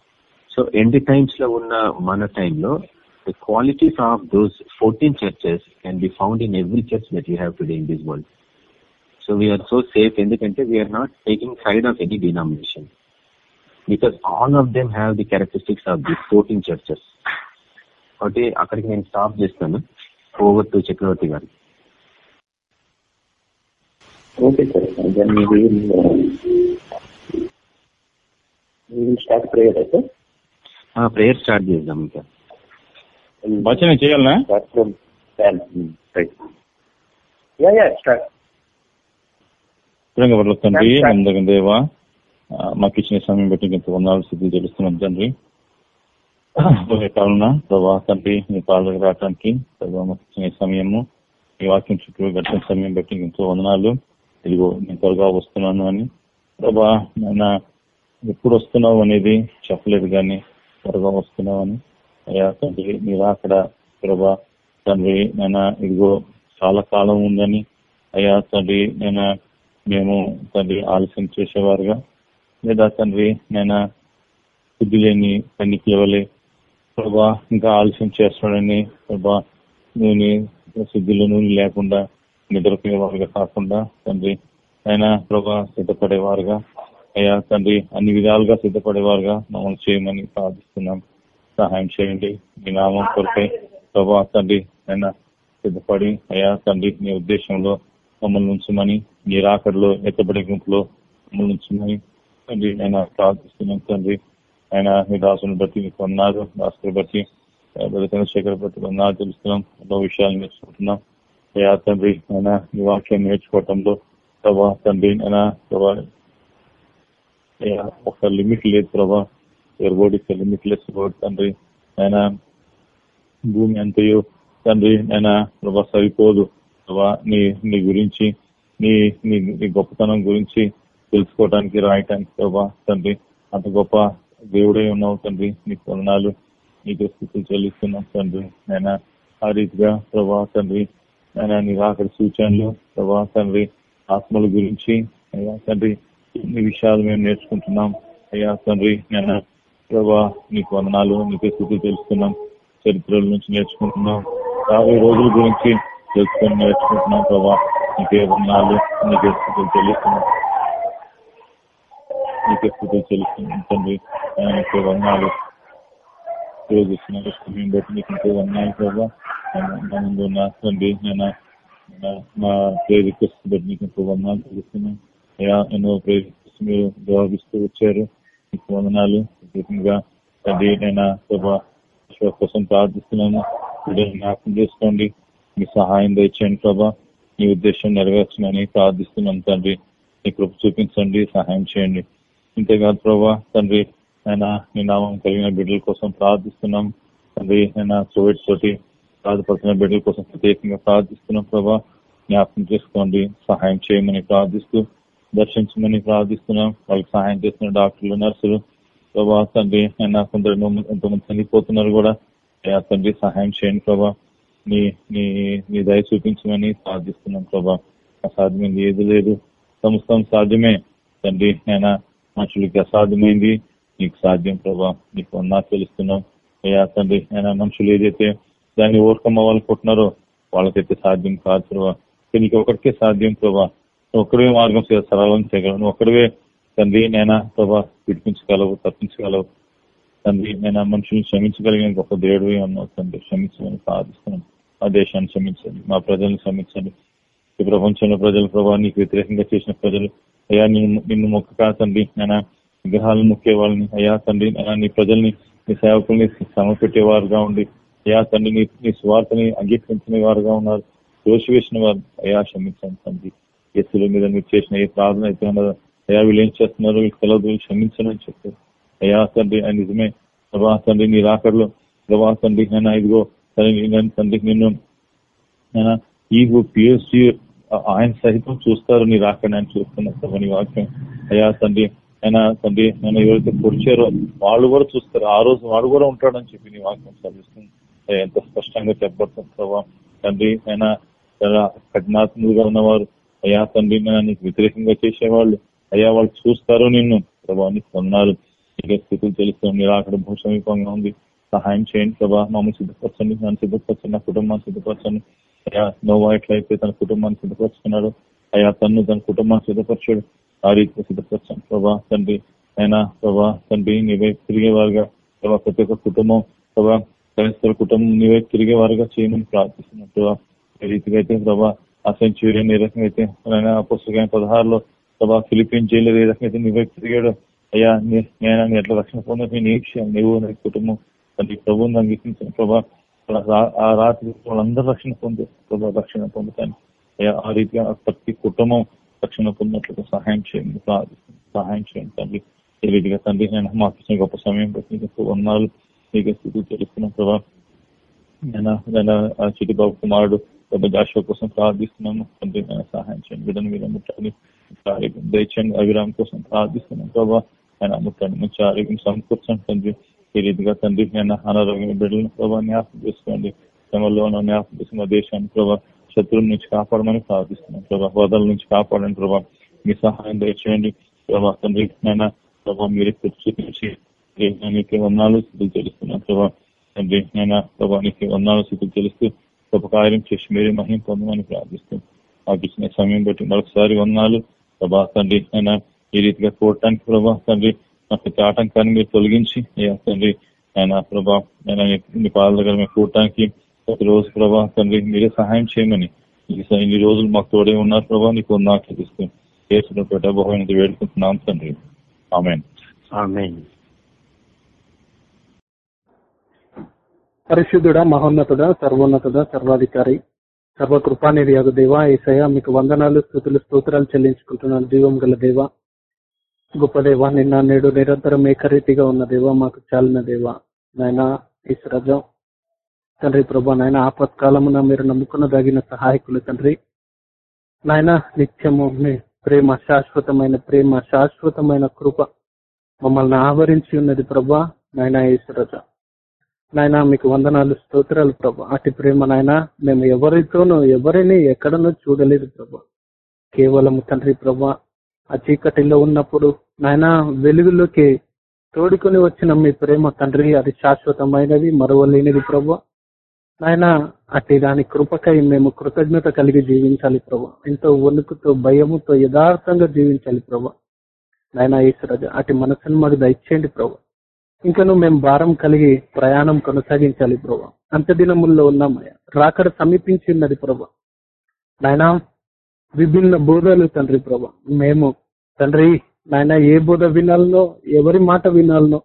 so end టైమ్స్లో ఉన్న మన టైంలో the qualities of those fourteen churches can be found in every church that you have today in this world so we are so safe ఎందుకంటే we are not taking side of any denomination because all of them have the characteristics of the fourteen churches కాబట్టి అక్కడికి నేను stop చేస్తాను. Over to చక్రవర్తి గారికి okay sir then మీరు start prayer sir prayer start చేద్దాం ఇంకా వచన చేయాలనా? యా యా స్టార్ట్ తండ్రి దేవా ఆ, మాకు ఇచ్చిన సమయం బట్టి ఇంత వందలు స్థితి తెలుస్తున్నాం తండ్రి. కావాలన్నా ప్రభా తండ్రి మీ పాలకు రావడానికి ప్రభావ మాకు ఇచ్చిన సమయము మీ వాక్యం చుట్టూ గడిచిన సమయం బట్టి ఎంతో వందనాలు. ఇదిగో నేను త్వరగా వస్తున్నాను అని. ప్రభా నాయన ఎప్పుడు వస్తున్నావు అనేది చెప్పలేదు కానీ త్వరగా వస్తున్నావు అని. అయ్యా తండ్రి మీరు అక్కడ ప్రభా తండ్రి నేను ఇదిగో చాలా కాలం ఉందని. అయ్యా తండ్రి నేను మేము తండ్రి ఆలస్యం చేసేవారుగా. లేదా తండ్రి నేను బుద్ధి లేని పనికి ఇవ్వలే ప్రభా ఇంకా ఆలస్యం చేస్తాడని ప్రభా నూనె శుద్ధిలో నూనె లేకుండా నిద్రపోయేవారుగా కాకుండా తండ్రి ఆయన ప్రభా సిద్ధపడేవారుగా. అయ్యా తండ్రి అన్ని విధాలుగా సిద్ధపడేవారుగా మమ్మల్ని చేయమని ప్రార్థిస్తున్నాం. సహాయం చేయండి. మీ నామం కొరకై ప్రభా తండ్రి ఆయన సిద్ధపడి అయ్యా తండ్రి మీ ఉద్దేశంలో మమ్మల్ని ఉంచమని మీ రాకడలో ఎత్తబడే గుంపులో మమ్మల్ని ఉంచమని తండ్రి ఆయన ప్రార్థిస్తున్నాం. తండ్రి ఆయన మీ దాసుని బట్టి మీకు అన్నారు దాసుని బట్టి చంద్రశేఖర్ బట్టి ఉన్నారు తెలుస్తున్నాం. ఎన్నో విషయాలు నేర్చుకుంటున్నాం. అయ్యా తండ్రి అయినా ఈ వాక్యం నేర్చుకోవటంలో ప్రభా తండ్రి అయినా ప్రభా అయ్యా ఒక లిమిట్ లేదు ప్రభా ఎవరి లిమిట్ లెస్ తండ్రి అయినా భూమి అంతయో తండ్రి అయినా ప్రభా సరిపోదు ప్రభా నీ నీ గురించి నీ నీ నీ గొప్పతనం గురించి తెలుసుకోవటానికి రాయటానికి ప్రభా తండ్రి అంత గొప్ప దేవుడే ఉన్నావు తండ్రి నీ పొందనాలు నీకు స్థితులు చెల్లిస్తున్నాం తండ్రి నేను ఆ రీతిగా ప్రభా తండ్రి అయినా నీ సూచనలు ప్రభా తండ్రి ఆత్మల గురించి అయ్యా తండ్రి ఇన్ని విషయాలు మేము నేర్చుకుంటున్నాం అయ్యా తండ్రి నేను ప్రభా నీకు వందనాలు నీకు స్థితి తెలుసుకున్నాం చరిత్రల నుంచి నేర్చుకుంటున్నాం రాబోయే రోజుల గురించి తెలుసుకొని నేర్చుకుంటున్నాం ప్రభా నీకే వందనాలు నీకే స్థితులు తెలుస్తున్నాం. నీకే స్థితులు తెలుస్తున్నాం తండ్రి నీకే వందనాలు. రోజు ఇచ్చిన బట్టి నీకు ఇంకే వందనాలు ప్రభా? నా ఉన్న తండ్రి నేను మా ప్రే రిక్వెస్ట్ బట్టి నీకు ఇంకో వందనాలు తెలుస్తున్నాం అయ్యా ఎన్నో ప్రే రిక్వెస్ట్ మీరు జవాబిస్తూ వచ్చారు మీకు వందనాలు ప్రత్యేకంగా తండ్రి నేను ప్రభా కోసం ప్రార్థిస్తున్నాను జ్ఞాపకం చేసుకోండి మీ సహాయం తెచ్చండి ప్రభా మీ ఉద్దేశం నెరవేర్చమని ప్రార్థిస్తున్నాను తండ్రి మీ కృప చూపించండి సహాయం చేయండి ఇంతేకాదు ప్రభా తండ్రి ఆయన మీ నామం కలిగిన బిడ్డల కోసం ప్రార్థిస్తున్నాం. తండ్రి ఆయన కోవిడ్ తోటి సాధపడుతున్న బిడ్డల కోసం ప్రత్యేకంగా ప్రార్థిస్తున్నాం ప్రభా. జ్ఞాపకం చేసుకోండి. సహాయం చేయమని ప్రార్థిస్తూ దర్శించమని ప్రార్థిస్తున్నాం. వాళ్ళకి సహాయం చేస్తున్న డాక్టర్లు నర్సులు. ప్రభా తండ్రి అయినా కొందరు ఎంతమంది చనిపోతున్నారు కూడా. అయ్యా తండ్రి సహాయం చేయండి ప్రభా. నీ నీ నీ దయ చూపించమని ప్రార్థిస్తున్నాం ప్రభా. అసాధ్యమైంది ఏది లేదు. సమస్తం సాధ్యమే. తండ్రి అయినా మనుషులకి అసాధ్యమైంది. నీకు సాధ్యం ప్రభా. నీకు ఉన్నా తెలుస్తున్నాం అయ్యా తండ్రి అయినా మనుషులు ఏదైతే దాన్ని ఓర్కమ్మ వాళ్ళు కొట్టినారో వాళ్ళకైతే సాధ్యం కాదు ప్రభా. నీకు ఒకరికే సాధ్యం ప్రభా. ఒక్కడే మార్గం సరళం చేయగలవు. నువ్వు తండ్రి నైనా ప్రభా విడిపించగలవు తప్పించగలవు. తండ్రి నేను మనుషుల్ని క్షమించగలిగిన గొప్ప దేవుడు అన్నావు తండ్రి. క్షమించమని ప్రార్థిస్తున్నాను మా దేశాన్ని క్షమించండి. మా ప్రజలను క్షమించండి. ఈ ప్రపంచంలో ప్రజలు ప్రభావ నీకు వ్యతిరేకంగా చేసిన ప్రజలు. అయ్యా నిన్ను నిన్ను మొక్క తండ్రి నేను విగ్రహాలను మొక్కే వాళ్ళని అయ్యా తండ్రి నీ ప్రజల్ని నీ సేవకుల్ని సమపెట్టేవారుగా ఉండి. అయ్యా తండ్రి నీ నీ స్వార్థని అంగీకరించిన వారుగా ఉన్నారు. దోషి వేసిన వారు అయ్యా క్షమించండి తండ్రి. ఎత్తుల మీద మీరు చేసిన ఏ ప్రార్థన అయితే ఉన్నదో అయ్యా వీళ్ళు ఏం చేస్తున్నారు వీళ్ళు కలదు క్షమించనని చెప్పారు. అయ్యా తండ్రి ఆయన నిజమే. ప్రభా తండ్రి నీ రాకడలో ప్రభా తండ్రి నేను ఇదిగో తండ్రి నిన్ను ఈ పిఎస్సి ఆయన సహితం చూస్తారు నీ రాకడ అని చూస్తున్నారు ప్రభా నీ వాక్యం. అయ్యా తండ్రి ఆయన తండ్రి నేను ఎవరైతే పొడిచారో వాళ్ళు కూడా చూస్తారు. ఆ రోజు వాడు కూడా ఉంటాడని చెప్పి నీ వాక్యం చదివిస్తుంది ఎంత స్పష్టంగా చెప్పబడుతుంది. ప్రభావ తండ్రి ఆయన చాలా కఠినాత్మకంగా ఉన్నవారు అయ్యా తండ్రి నీకు వ్యతిరేకంగా చేసేవాళ్ళు అయ్యా వాళ్ళు చూస్తారు నిన్ను. ప్రభావాన్ని కొన్నారు. నీకే స్థితులు తెలుస్తుంది మీరు అక్కడ భూ సమీపంగా ఉంది. సహాయం చేయండి ప్రభా మమ్మల్ని సిద్ధపరచండి నన్ను సిద్ధపరచండి నా కుటుంబాన్ని సిద్ధపరచండి. అయ్యా నోవా ఎట్లయితే తన కుటుంబాన్ని సిద్ధపరచుకున్నాడు అయ్యా తను తన కుటుంబాన్ని సిద్ధపరచాడు ఆ రీతిగా సిద్ధపరచండి ప్రభా. తండ్రి అయినా ప్రభా తండ్రి నీవే తిరిగేవారుగా. ప్రభా ప్రతి ఒక్క కుటుంబం ప్రభా క్రైస్తవ కుటుంబం నీవే తిరిగేవారుగా చేయమని ప్రార్థిస్తున్నట్టు ఏ రీతిగా అయితే ప్రభా ఆ సెంచురియన్ ఏ రకంగా అయితే పుస్తకం పదహారులో ప్రభా ఫిలిపిన్ జైలు ఏ రకంగా అయితే నీవే తిరిగాడు అయ్యా నేను ఎట్లా రక్షణ పొందే నీ విషయం నీవు నీ కుటుంబం తండ్రి ప్రభుత్వం అంగీకరించిన ప్రభా ఆ రాత్రి వాళ్ళందరూ రక్షణ పొందు ప్రభా రక్షణ పొందుతాను. అయ్యా ఆ రీతిగా ప్రతి కుటుంబం రక్షణ పొందినట్లు సహాయం చేయండి సహాయం చేయండి తండ్రి. ఏ రీతిగా తండ్రి నేను మాకు ఇచ్చిన గొప్ప సమయం బట్టి వందనాలు. నీకు స్థితి తెలుస్తున్నాం ప్రభా. నేను చిటిబాబు కుమారుడు ప్రభా జాషువ కోసం ప్రార్థిస్తున్నాము. తండ్రి సహాయం చేయండి. బిడ్డను మీరు ముట్టాలి దయచండి అవిరామ్ కోసం ప్రార్థిస్తున్నాం ప్రభా. ఆయన ముట్టండి. మంచి ఆరోగ్యం సమకూర్చండి తండ్రి. ఈ రీతిగా తండ్రి నేను అనారోగ్యం బిడ్డలను ప్రభా జ్ఞాపకం చేసుకోండి. శ్రమలో జ్ఞాపకం చేసుకున్న దేశాన్ని ప్రభా శత్రువుల నుంచి కాపాడమని ప్రార్థిస్తున్నాం ప్రభా. వదల నుంచి కాపాడండి ప్రభా. మీ సహాయం దయచేయండి. ప్రభా తండ్రి నేను ప్రభా మీరే కృప చూపించి నీకు వందనాలు స్థితులు తెలుస్తున్నాం ప్రభా తండ్రి నేను ప్రభా వందనాలు స్థితులు తెలుస్తూ గొప్ప కార్యం చేసి మీరే మహిం పొందమని ప్రార్థిస్తాం మాకు ఇచ్చిన సమయం బట్టి మరొకసారి వందనాలు ప్రభా తండ్రి అయినా ఈ రీతిగా చూడటానికి ప్రభా తండ్రి నా ప్రతి ఆటంకాన్ని మీరు తొలగించి అయ్యా తండ్రి ఆయన ప్రభా నేను నీ పాదాల దగ్గర మేము కూడటానికి ప్రతి రోజు ప్రభా తండ్రి మీరే సహాయం చేయమని ఇన్ని రోజులు మాకు తోడే ఉన్నారు ప్రభా నీకు నాకు చూపిస్తూ చేసిన పెట్టబోయినది వేడుకుంటున్నాం తండ్రి ఆమె పరిశుద్ధుడ మహోన్నతుడ సర్వోన్నతుడ సర్వాధికారి సర్వకృపానిధి అగు దేవా ఏసయ మీకు వందనాలు స్థుతులు స్తోత్రాలు చెల్లించుకుంటున్నాను జీవం గల దేవ. గొప్ప దేవ నిన్న నేడు నిరంతరం ఏకరీతిగా ఉన్న దేవ మాకు చాలిన దేవ. నాయన ఈశ్వరజం తండ్రి ప్రభా నాయన ఆపత్కాలమున మీరు నమ్ముకున్న దగిన సహాయకులు తండ్రి. నాయన నిత్యము మీ ప్రేమ శాశ్వతమైన ప్రేమ శాశ్వతమైన కృప మమ్మల్ని ఆవరించి ఉన్నది ప్రభా. నాయన ఈశ్వరజ నాయన మీకు వందనాలు స్తోత్రాలు ప్రభా. అతి ప్రేమ నాయన మేము ఎవరితోనూ ఎవరిని ఎక్కడనూ చూడలేదు ప్రభా. కేవలం తండ్రి ప్రభా ఆ చీకటిలో ఉన్నప్పుడు నాయన వెలుగులోకి తోడుకొని వచ్చిన మీ ప్రేమ తండ్రి అది శాశ్వతమైనది మరవలేనిది ప్రభా. నాయన అట్టి దాని కృపకై మేము కృతజ్ఞత కలిగి జీవించాలి ప్రభా. ఎంతో వణుకుతో భయముతో యథార్థంగా జీవించాలి ప్రభా. నాయన ఈశ్వరజ అటు మనసును మాకు దయచేయండి ప్రభా. ఇంకను మేము భారం కలిగి ప్రయాణం కొనసాగించాలి ప్రభా. అంత దినముల్లో ఉన్నామయ్యా రాకడ సమీపించి ఉన్నది ప్రభా. నాయన విభిన్న బోధలు తండ్రి ప్రభా. మేము తండ్రి నాయన ఏ బోధ వినాలనో ఎవరి మాట వినాలనో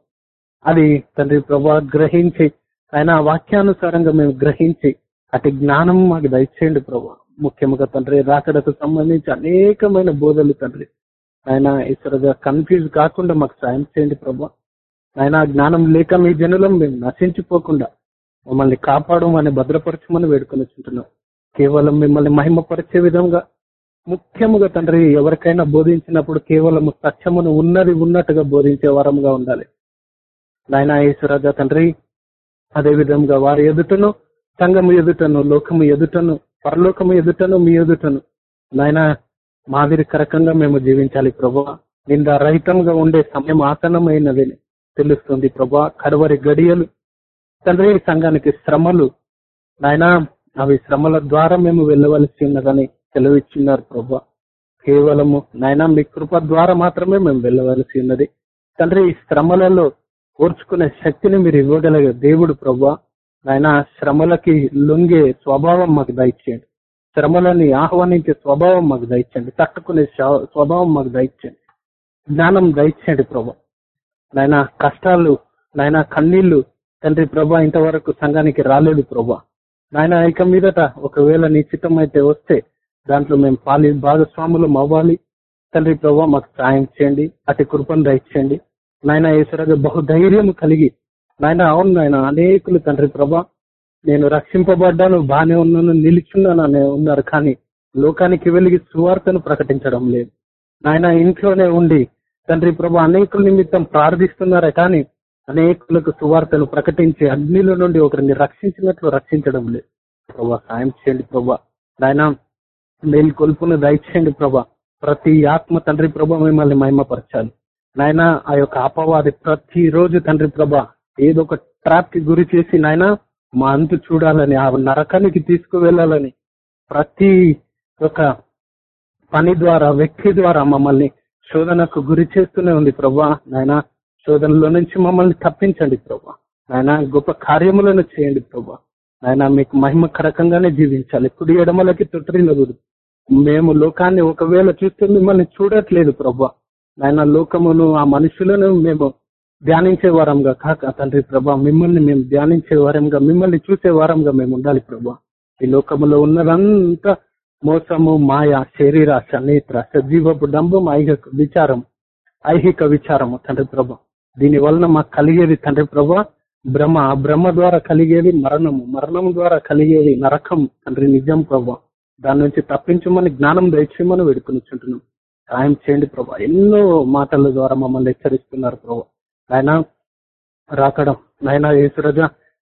అది తండ్రి ప్రభా గ్రహించి ఆయన వాక్యానుసారంగా మేము గ్రహించి అటు జ్ఞానం మాకు దయచేయండి ప్రభా. ముఖ్యంగా తండ్రి రాకడకు సంబంధించి అనేకమైన బోధలు తండ్రి. ఆయన ఇతరుగా కన్ఫ్యూజ్ కాకుండా మాకు సాయం చేయండి ప్రభా. ఆయన జ్ఞానం లేక మీ జనులం మేము నశించిపోకుండా మమ్మల్ని కాపాడమని భద్రపరచమని వేడుకొని వచ్చుంటున్నాం. కేవలం మిమ్మల్ని మహిమపరిచే విధంగా ముఖ్యముగా తండ్రి ఎవరికైనా బోధించినప్పుడు కేవలం సత్యమును ఉన్నది ఉన్నట్టుగా బోధించే వరంగా ఉండాలి. నాయన ఈశ్వరాజ తండ్రి అదే విధంగా వారి ఎదుటను సంఘము ఎదుటను లోకము ఎదుటను పరలోకము ఎదుటను మీ ఎదుటను నాయన మాదిరికరకంగా మేము జీవించాలి ప్రభా నింద రహితంగా ఉండే సమయం ఆసనమైనది తెలుస్తుంది. ప్రభా కడవరి గడియలు. తండ్రి సంఘానికి శ్రమలు. నాయన అవి శ్రమల ద్వారా మేము వెళ్ళవలసి ఉన్నదని తెలివిచ్చున్నారు ప్రభా. కేవలము నాయన మీ కృప ద్వారా మాత్రమే మేము వెళ్ళవలసి ఉన్నది. తండ్రి ఈ శ్రమలలో ఓర్చుకునే శక్తిని మీరు ఇవ్వగలిగే దేవుడు ప్రభా. నాయన శ్రమలకి లొంగే స్వభావం మాకు దయచేయండి. శ్రమలని ఆహ్వానించే స్వభావం మాకు దయచేయండి. తట్టుకునే స్వభావం మాకు దయచేయండి. జ్ఞానం దయచేయండి ప్రభా. నాయన కష్టాలు నాయన కన్నీళ్ళు తండ్రి ప్రభా ఇంతవరకు సంఘానికి రాలేదు ప్రభా. నాయన ఇక మీదట ఒకవేళ నీ చిత్తం అయితే వస్తే దాంట్లో మేము పాలి భాగస్వాములం అవ్వాలి. తండ్రి ప్రభా మాకు సాయం చేయండి అతి కృపను దయచేయండి. నాయన ఈశ్వరగా బహుధైర్యం కలిగి నాయన అవును నాయన అనేకులు తండ్రి ప్రభా నేను రక్షింపబడ్డాను బానే ఉన్నాను నిలిచున్నాను అనే ఉన్నారు కానీ లోకానికి వెలిగి సువార్తను ప్రకటించడం లేదు. నాయన ఇంట్లోనే ఉండి తండ్రి ప్రభు అనేకుల నిమిత్తం ప్రార్థిస్తున్నారే కానీ అనేకులకు సువార్తను ప్రకటించి అగ్నిలో నుండి ఒకరిని రక్షించినట్లు రక్షించడం లేదు. ప్రభా సాయం చేయండి ప్రభా. నాయన మేలు దయచేయండి ప్రభా. ప్రతి ఆత్మ తండ్రి ప్రభ మిమ్మల్ని మహిమపరచాలి. నాయన ఆ యొక్క అపవాది ప్రతి రోజు తండ్రి ప్రభ ఏదో ఒక ట్రాప్కి గురి చేసి నాయన మా అంతు చూడాలని ఆ నరకానికి తీసుకువెళ్ళాలని ప్రతి ఒక పని ద్వారా వ్యక్తి ద్వారా మమ్మల్ని శోధనకు గురి చేస్తూనే ఉంది ప్రభా. నాయన శోధనలో నుంచి మమ్మల్ని తప్పించండి ప్రభా. నాయన గొప్ప కార్యములను చేయండి ప్రభా. నాయన మీకు మహిమకరకంగానే జీవించాలి. కుడి ఎడమలకి తొట్టిల్లకూడదు మేము లోకాన్ని ఒకవేళ చూస్తే మిమ్మల్ని చూడట్లేదు ప్రభా. నాయన లోకమును ఆ మనుషులను మేము ధ్యానించే వారంగా కాక తండ్రి ప్రభా మిమ్మల్ని మేము ధ్యానించే వారంగా మిమ్మల్ని చూసే వారంగా మేము ఉండాలి ప్రభా. ఈ లోకములో ఉన్నదంతా మోసము మాయ శరీరాశ నేత్ర సజీవపు డంబం ఐహిక విచారం ఐహిక విచారము తండ్రి ప్రభ. దీని వలన మాకు కలిగేది తండ్రి ప్రభ భ్రమ ఆ భ్రమ ద్వారా కలిగేది మరణము మరణం ద్వారా కలిగేది నరకం తండ్రి నిజం ప్రభా. దాని నుంచి తప్పించమని జ్ఞానం దయచేయమని వేడుకొనిచుంటున్నాం. సాయం చేయండి ప్రభా. ఎన్నో మాటల ద్వారా మమ్మల్ని హెచ్చరిస్తున్నారు ప్రభా. నాయన రాకడం. నాయన యేసురజ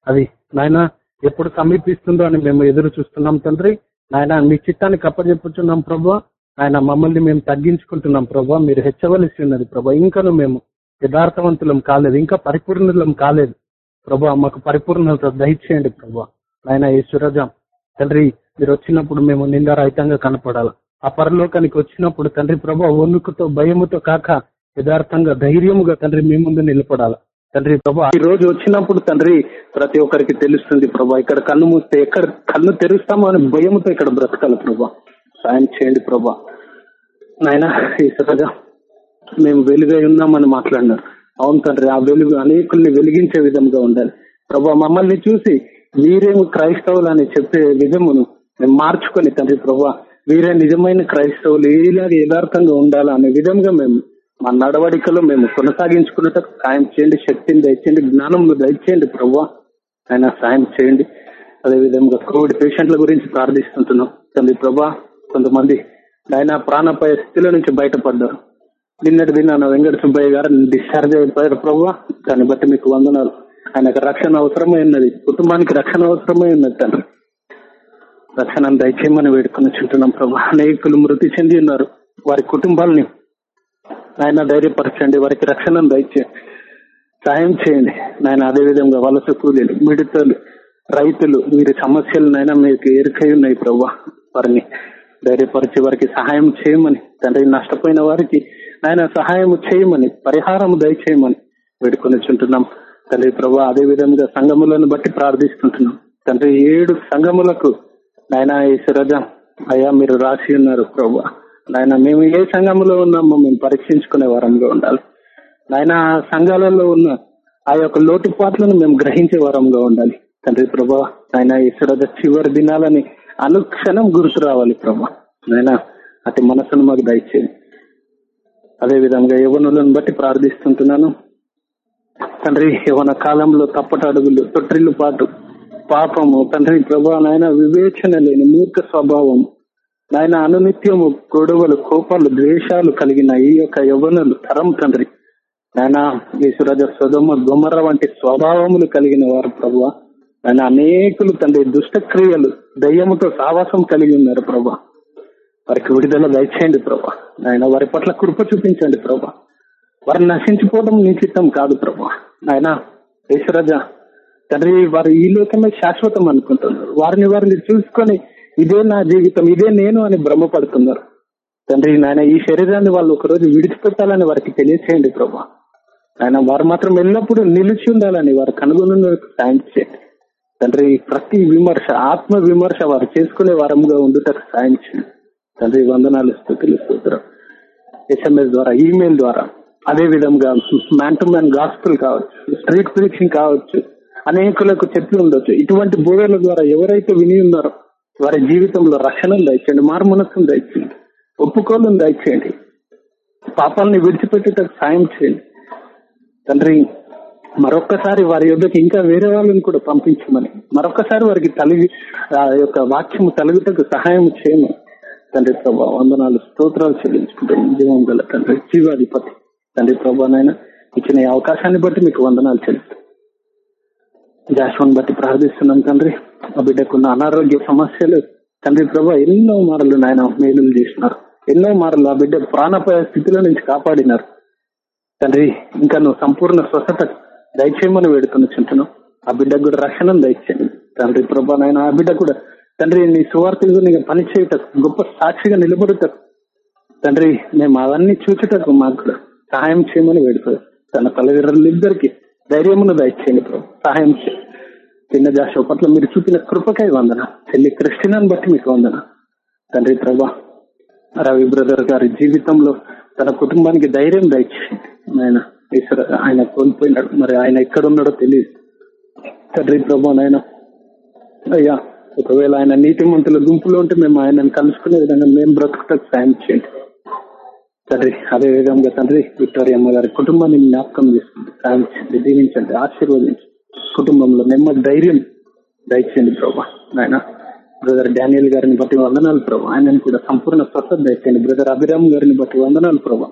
అది నాయన ఎప్పుడు సమీపిస్తుందో అని మేము ఎదురు చూస్తున్నాం తండ్రి. నాయన మీ చిత్తానికి అప్పచెప్పుచున్నాం ప్రభా. ఆయన మమ్మల్ని మేము తగ్గించుకుంటున్నాం ప్రభా. మీరు హెచ్చవలసి ఉన్నది ప్రభా. ఇంకను మేము యథార్థవంతులం కాలేదు. ఇంకా పరిపూర్ణులం కాలేదు. ప్రభా మాకు పరిపూర్ణత దయచేయండి ప్రభా. ఆయన ఈశ్వరజ తండ్రి మీరు వచ్చినప్పుడు మేము నిందారహితంగా కనపడాలి. ఆ పరలోకానికి వచ్చినప్పుడు తండ్రి ప్రభా వణుకుతో భయముతో కాక యథార్థంగా ధైర్యముగా తండ్రి మీ ముందు నిలబడాలి. తండ్రి ప్రభా ఈ రోజు వచ్చినప్పుడు తండ్రి ప్రతి ఒక్కరికి తెలుస్తుంది ప్రభా ఇక్కడ కన్ను మూస్తే ఎక్కడ కన్ను తెరుస్తామో అని భయముతో ఇక్కడ బ్రతకాలి ప్రభా. సాయం చేయండి ప్రభా. నాయన ఈసారిగా మేము వెలుగై ఉన్నామని మాట్లాడినారు. అవును తండ్రి ఆ వెలుగు అనేకుల్ని వెలిగించే విధంగా ఉండాలి. ప్రభా మమ్మల్ని చూసి మీరేమి క్రైస్తవులు అని చెప్పే విధమును మేము మార్చుకొని తండ్రి ప్రభా వీరే నిజమైన క్రైస్తవులు ఇలాగ యథార్థంగా ఉండాలా అనే విధంగా మేము మా నడవడికలు మేము కొనసాగించుకున్నట్టు సాయం చేయండి శక్తిని దయచేయండి జ్ఞానం దయచేయండి ప్రభా ఆయన సాయం చేయండి. అదేవిధంగా కోవిడ్ పేషెంట్ల గురించి ప్రార్థిస్తుంటున్నాం. తండ్రి ప్రభా కొంతమంది ఆయన ప్రాణపాయ స్థితిలో నుంచి బయటపడ్డారు. నిన్నటి దిన వెంకట సుబ్బయ్య గారు డిశ్చార్జ్ అయిపోయారు ప్రభా దాన్ని బట్టి మీకు వందనాలు. ఆయనకు రక్షణ అవసరమై ఉన్నది. కుటుంబానికి రక్షణ అవసరమై ఉన్నది తండ్రి రక్షణ దయచేయమని వేడుకొని చుంటున్నాం ప్రభా. అనేకులు మృతి చెంది ఉన్నారు. వారి కుటుంబాలని ఆయన ధైర్యపరచండి వారికి రక్షణ దయచేయండి. సాయం చేయండి. నాయన అదే విధంగా వలస కూలీలు మిడతలు రైతులు వీరి సమస్యలనైనా మీకు ఎరుకై ఉన్నాయి ప్రభు వారిని ధైర్యపరిచి వారికి సహాయం చేయమని తండ్రి నష్టపోయిన వారికి ఆయన సహాయం చేయమని పరిహారం దయచేయమని వేడుకొని చుంటున్నాం. తండ్రి ప్రభా అదే విధంగా సంఘములను బట్టి ప్రార్థిస్తుంటున్నాం. తండ్రి ఏడు సంఘములకు నాయన ఈశ్వరజ అయ్యా మీరు రాసి ఉన్నారు ప్రభా నాయన మేము ఏ సంఘంలో ఉన్నామో మేము పరీక్షించుకునే వరంలో ఉండాలి. నాయన సంఘాలలో ఉన్న ఆ యొక్క లోటుపాట్లను మేము గ్రహించే వరంలో ఉండాలి. తండ్రి ప్రభా నాయన ఈశ్వరజ చివరి దినాలని అనుక్షణం గుర్తు రావాలి ప్రభా. నాయన అతి మనసును మాకు దయచేది అదే విధంగా యవనులను బట్టి ప్రార్థిస్తుంటున్నాను. తండ్రి యవన కాలంలో తప్పట అడుగులు తొట్టిల్లు పాటు పాపము తండ్రి ప్రభా నాయన వివేచన లేని మూర్ఖ స్వభావం నాయన అనునిత్యము గొడవలు కోపాలు ద్వేషాలు కలిగిన ఈ యొక్క యవనులు తరం తండ్రి. నాయన యేసురాజ సుధమ గుమర వంటి స్వభావములు కలిగిన వారు ప్రభు ఆయన అనేకులు తండ్రి దుష్టక్రియలు దయ్యముతో సావాసం కలిగి ఉన్నారు ప్రభా వారికి విడుదల దయచేయండి ప్రభా ఆయన వారి పట్ల కృప చూపించండి ప్రభా వారిని నశించిపోవడం నిశ్చితం కాదు ప్రభా ఆయన యేసురాజ తండ్రి వారు ఈ లోకమే శాశ్వతం అనుకుంటున్నారు. వారిని వారిని చూసుకొని ఇదే నా జీవితం ఇదే నేను అని భ్రమపడుతున్నారు. తండ్రి నాయన ఈ శరీరాన్ని వాళ్ళు ఒకరోజు విడిచిపెట్టాలని వారికి తెలియచేయండి ప్రభా. ఆయన వారు మాత్రం ఎల్లప్పుడూ నిలిచి ఉండాలని వారు కనుగొన సాయం చేయండి. తండ్రి ప్రతి విమర్శ ఆత్మ విమర్శ వారు చేసుకునే వారంగా ఉండుటకు సాయం చేయండి. తండ్రి వందనాలు స్థుతులు స్తోత్రం. ఎస్ఎంఎస్ ద్వారా ఈమెయిల్ ద్వారా అదే విధంగా మ్యాన్ టు మ్యాన్ గాస్పుల్ కావచ్చు స్ట్రీట్ ప్రిడిక్షన్ కావచ్చు అనేకులకు చెప్పి ఉండొచ్చు. ఇటువంటి బోధల ద్వారా ఎవరైతే విని ఉన్నారో వారి జీవితంలో రక్షణను దయచేయండి మారుమనస్సును దయచేయండి ఒప్పుకోలను దయచేయండి పాపాలని విడిచిపెట్టేటట్టు సాయం చేయండి. తండ్రి మరొక్కసారి వారి యొక్కకి ఇంకా వేరే వాళ్ళని కూడా పంపించమని మరొక్కసారి వారికి తలిగి ఆ యొక్క వాక్యము తలుగుటకు సహాయం చేయమని తండ్రి ప్రభా వందనాలు స్తోత్రాలు చెల్లించుకుంటాం జీవం గల తండ్రి జీవాధిపతి తండ్రి ప్రభానైనా ఇచ్చిన ఈ అవకాశాన్ని బట్టి మీకు వందనాలు చెల్లిస్తాం జాషువన్ బట్టి ప్రార్థిస్తున్నాం తండ్రి. ఆ బిడ్డకున్న అనారోగ్య సమస్యలు తండ్రి ప్రభా ఎన్నో మారలు నాయన మేలులు చేసినారు. ఎన్నో మారలు ఆ బిడ్డ ప్రాణపాయ స్థితిలో నుంచి కాపాడినారు. తండ్రి ఇంకా నువ్వు సంపూర్ణ స్వస్థత దయచేయమని వేడుకొని చింతను ఆ బిడ్డకు కూడా రక్షణను దయచేయండి. తండ్రి ప్రభా నాయన ఆ బిడ్డ కూడా తండ్రి నీ సువార్తలు నీకు పని చేయటకు గొప్ప సాక్షిగా నిలబడుటకు. తండ్రి మేము అవన్నీ చూచుటకు మాకు సహాయం చేయమని వేడుకో తన తల్లిదండ్రులు ఇద్దరికి ధైర్యమును దయచేయండి ప్రభు. సహాయం చేయండి. చిన్న జాషో పట్ల మీరు చూపిన కృపకై వందన. చెల్లి క్రిస్టినాన్ని బట్టి మీకు వందన. తండ్రి ప్రభా రవి బ్రదర్ గారి జీవితంలో తన కుటుంబానికి ధైర్యం దయచేసింది ఆయన ఈశ్వర ఆయన కోల్పోయినాడు. మరి ఆయన ఎక్కడ ఉన్నాడో తెలియదు. తండ్రి ప్రభా నాయన అయ్యా ఒకవేళ ఆయన నీతిమంతుల గుంపులో ఉంటే మేము ఆయనను కలుసుకునే విధంగా మేము బ్రతుకుటకు సాయం చేయండి. తండ్రి అదే విధంగా తండ్రి విక్టోరియా అమ్మ గారి కుటుంబాన్ని జ్ఞాపకం చేసుకుంటే సాయం చేయండి. దీవించండి ఆశీర్వదించండి. కుటుంబంలో నెమ్మది ధైర్యం దయచేయండి ప్రభా. ఆయన బ్రదర్ డానియల్ గారిని బట్టి వందనాలు ప్రభా. ఆయనను కూడా సంపూర్ణ స్వస్థత దయచేయండి. బ్రదర్ అభిరామ్ గారిని బట్టి వందనాలు ప్రభా.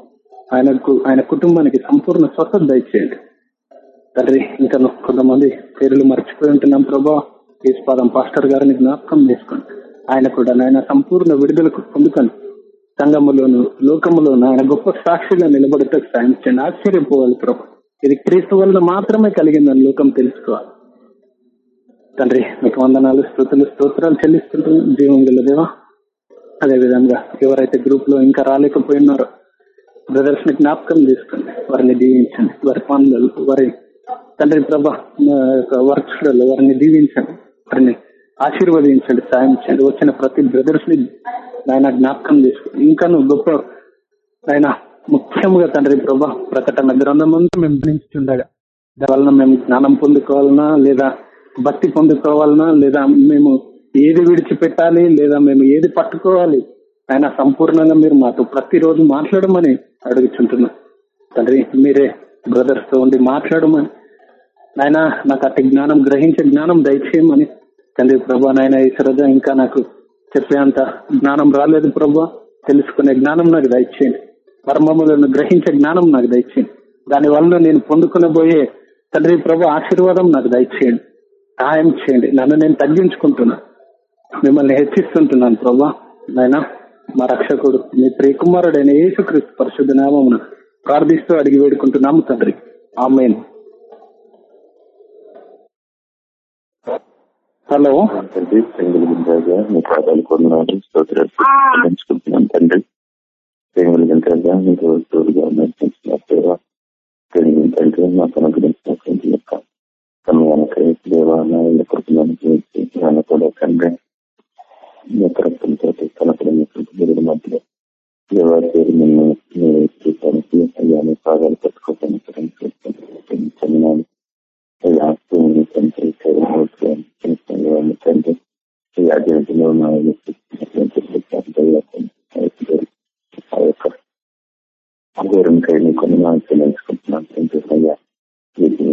ఆయనకు ఆయన కుటుంబానికి సంపూర్ణ స్వస్థత దయచేయండి. తండ్రి ఇంకా కొంతమంది పేర్లు మర్చిపోయి ఉంటున్నాం ప్రభా. ఈస్పాదం పాస్టర్ గారిని జ్ఞాపకం చేసుకోండి. ఆయన కూడా నాయన సంపూర్ణ విడుదలకు పొందుకండి సంఘములోను లోకములోను ఆయన గొప్ప సాక్షిగా నిలబడితే సాయం చేయండి. ఆశ్చర్యపోవాలి ప్రభు. ఇది క్రీస్తు వలన మాత్రమే కలిగిందని లోకం తెలుసుకోవాలి. తండ్రి మీకు వందనాలు స్థుతులు స్తోత్రాలు చెల్లిస్తుంటున్నాం జీవం గల అదేవిధంగా అదే విధంగా ఎవరైతే గ్రూప్లో ఇంకా రాలేకపోయినారో బ్రదర్స్ని జ్ఞాపకం చేసుకోండి. వారిని దీవించండి. వారి పనులు వారి తండ్రి ప్రభా వర్క్ వారిని దీవించండి. వారిని ఆశీర్వదించండి సాయం చేయండి. వచ్చిన ప్రతి బ్రదర్స్ని ఆయన జ్ఞాపకం చేసుకోండి. ఇంకా నువ్వు గొప్ప ఆయన ముఖ్యంగా తండ్రి ప్రభా ప్రకటన గ్రంథం అంతా మేము ధ్యానించుండగా దాని వలన మేము జ్ఞానం పొందుకోవాలన్నా లేదా భక్తి పొందుకోవాలనా లేదా మేము ఏది విడిచిపెట్టాలి లేదా మేము ఏది పట్టుకోవాలి ఆయన సంపూర్ణంగా మీరు మాతో ప్రతిరోజు మాట్లాడమని అడుగుచుంటున్నాం. తండ్రి మీరే బ్రదర్స్తో ఉండి మాట్లాడమని. నాయన నాకు అట్టి జ్ఞానం గ్రహించే జ్ఞానం దయచేయమని. తండ్రి ప్రభా నాయన ఈశ్వరద ఇంకా నాకు చెప్పేంత జ్ఞానం రాలేదు ప్రభా. తెలుసుకునే జ్ఞానం నాకు దయచేయండి. మర్మములను గ్రహించే జ్ఞానం నాకు దయచేయండి. దాని వలన నేను పొందుకునబోయే తండ్రి ప్రభు ఆశీర్వాదం నాకు దయచేయండి. సహాయం చేయండి. నన్ను నేను తగ్గించుకుంటున్నా. మిమ్మల్ని హెచ్చిస్తుంటున్నాను ప్రభా. నాయన మా రక్షకుడు మీ ప్రియకుమారుడైన యేసుక్రీస్తు పరిశుద్ధ నామమున ప్రార్థిస్తూ అడిగి వేడుకుంటున్నాము తండ్రి. ఆమెన్. హలో. తండ్రి తండ్రి. మీ పాదాలు తండ్రి మీరు తోడుగా నడిపించిన సేవ మాకు అనుగ్రహించినటువంటి యొక్క సమయానికి దేవాలయ కూడా మధ్యలో పేరు మీరు చూడటానికి పాదాలు పట్టుకోవడానికి చెందినాను అయ్యా భూమిని తండ్రి ఈ అధ్యయనంలో నా ఆ యొక్క అఘోరంకై నీ కొన్ని నాకు చెల్లించుకుంటున్నాను తండ్రి అయ్యా తండ్రి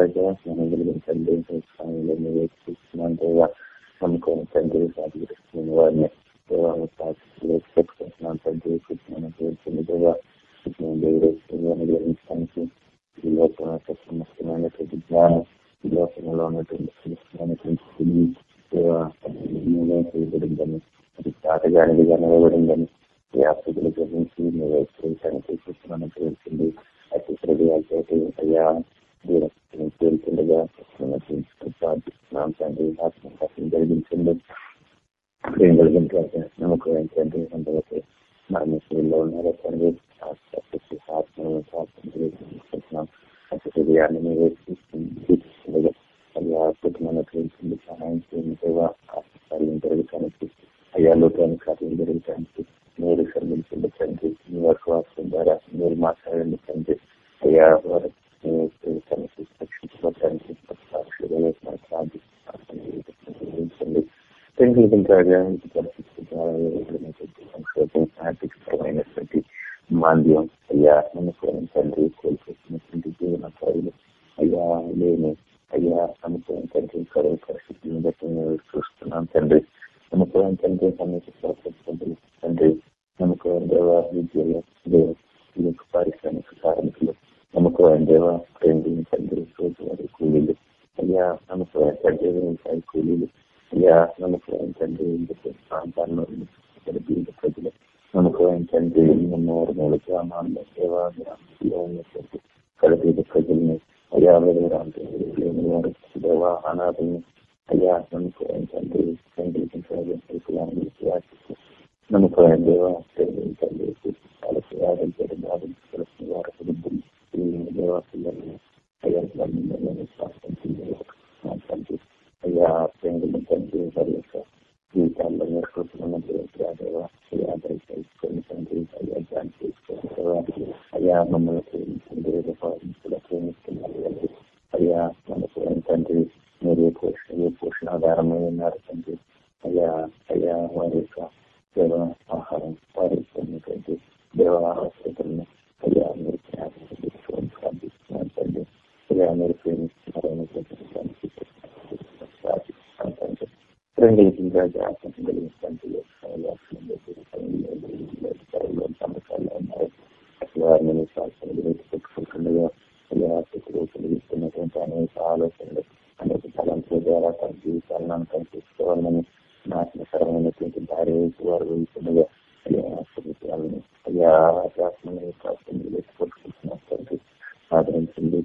పెంగులు రాజా మనగులు తండ్రి స్థాయిలో నమ్మకం దేవ పారిశ్రామిక కార్మికులు నమ్మకం దేవ ప్రేమిని తండ్రి రోజువారి కూలీలు అయ్యా నమ్మకం తండ్రి వ్యవసాయ కూలీలు అయ్యా నమ్మకం తండ్రి ప్రాంతాల్లో బీద ప్రజలు నమ్మకం తండ్రి మూడు మూడు గ్రామాల్లో సేవా గ్రామంలో ఉన్నటువంటి కడబీద ప్రజల్ని అయ్యా లేని వారు దేవ అనాథని అయ్యా నమ్మకం తండ్రి తండ్రి నమ్మకం దేవ తండ్రి వాళ్ళకి ఆడించారు అయ్యా తండ్రి అయ్యా పెంగులు తండ్రి వారి యొక్క జీవితాల్లో అయ్యా దయచేసుకొని తండ్రి అయ్యా ధ్యానం చేసుకోవాలి అయ్యా మమ్మల్ని ప్రేమించండి ప్రేమిస్తున్నారు అయ్యా మనకు తండ్రి మీరు పోషణ ఏ పోషణాధారమై ఉన్నారు తండ్రి? అయ్యా అయ్యా వారి యొక్క దేవ ఆహారం వారి దేవ ఆసుపత్రులను అయ్యా మీరు జ్ఞాపకం ప్రార్థిస్తున్నాను తండ్రి అయ్యా మీరు ప్రేమిస్తున్నారని ప్రార్థిస్తున్నాను తండ్రి రాజా కలిగించండి ఉన్నారు అసలు వారిని పెట్టుకుంటుండగా కలిగిస్తున్నటువంటి అనేక ఆలోచనలు అనేక తలంపుల ద్వారా తన జీవితాలను అంతం నాశనకరమైనటువంటి భార్యకు వారు వెళ్తుండగా అయ్యా ఆశ్రమించాలని అయ్యా ఆత్మని పట్టుకుంటున్నారు తండ్రి ఆదరించండి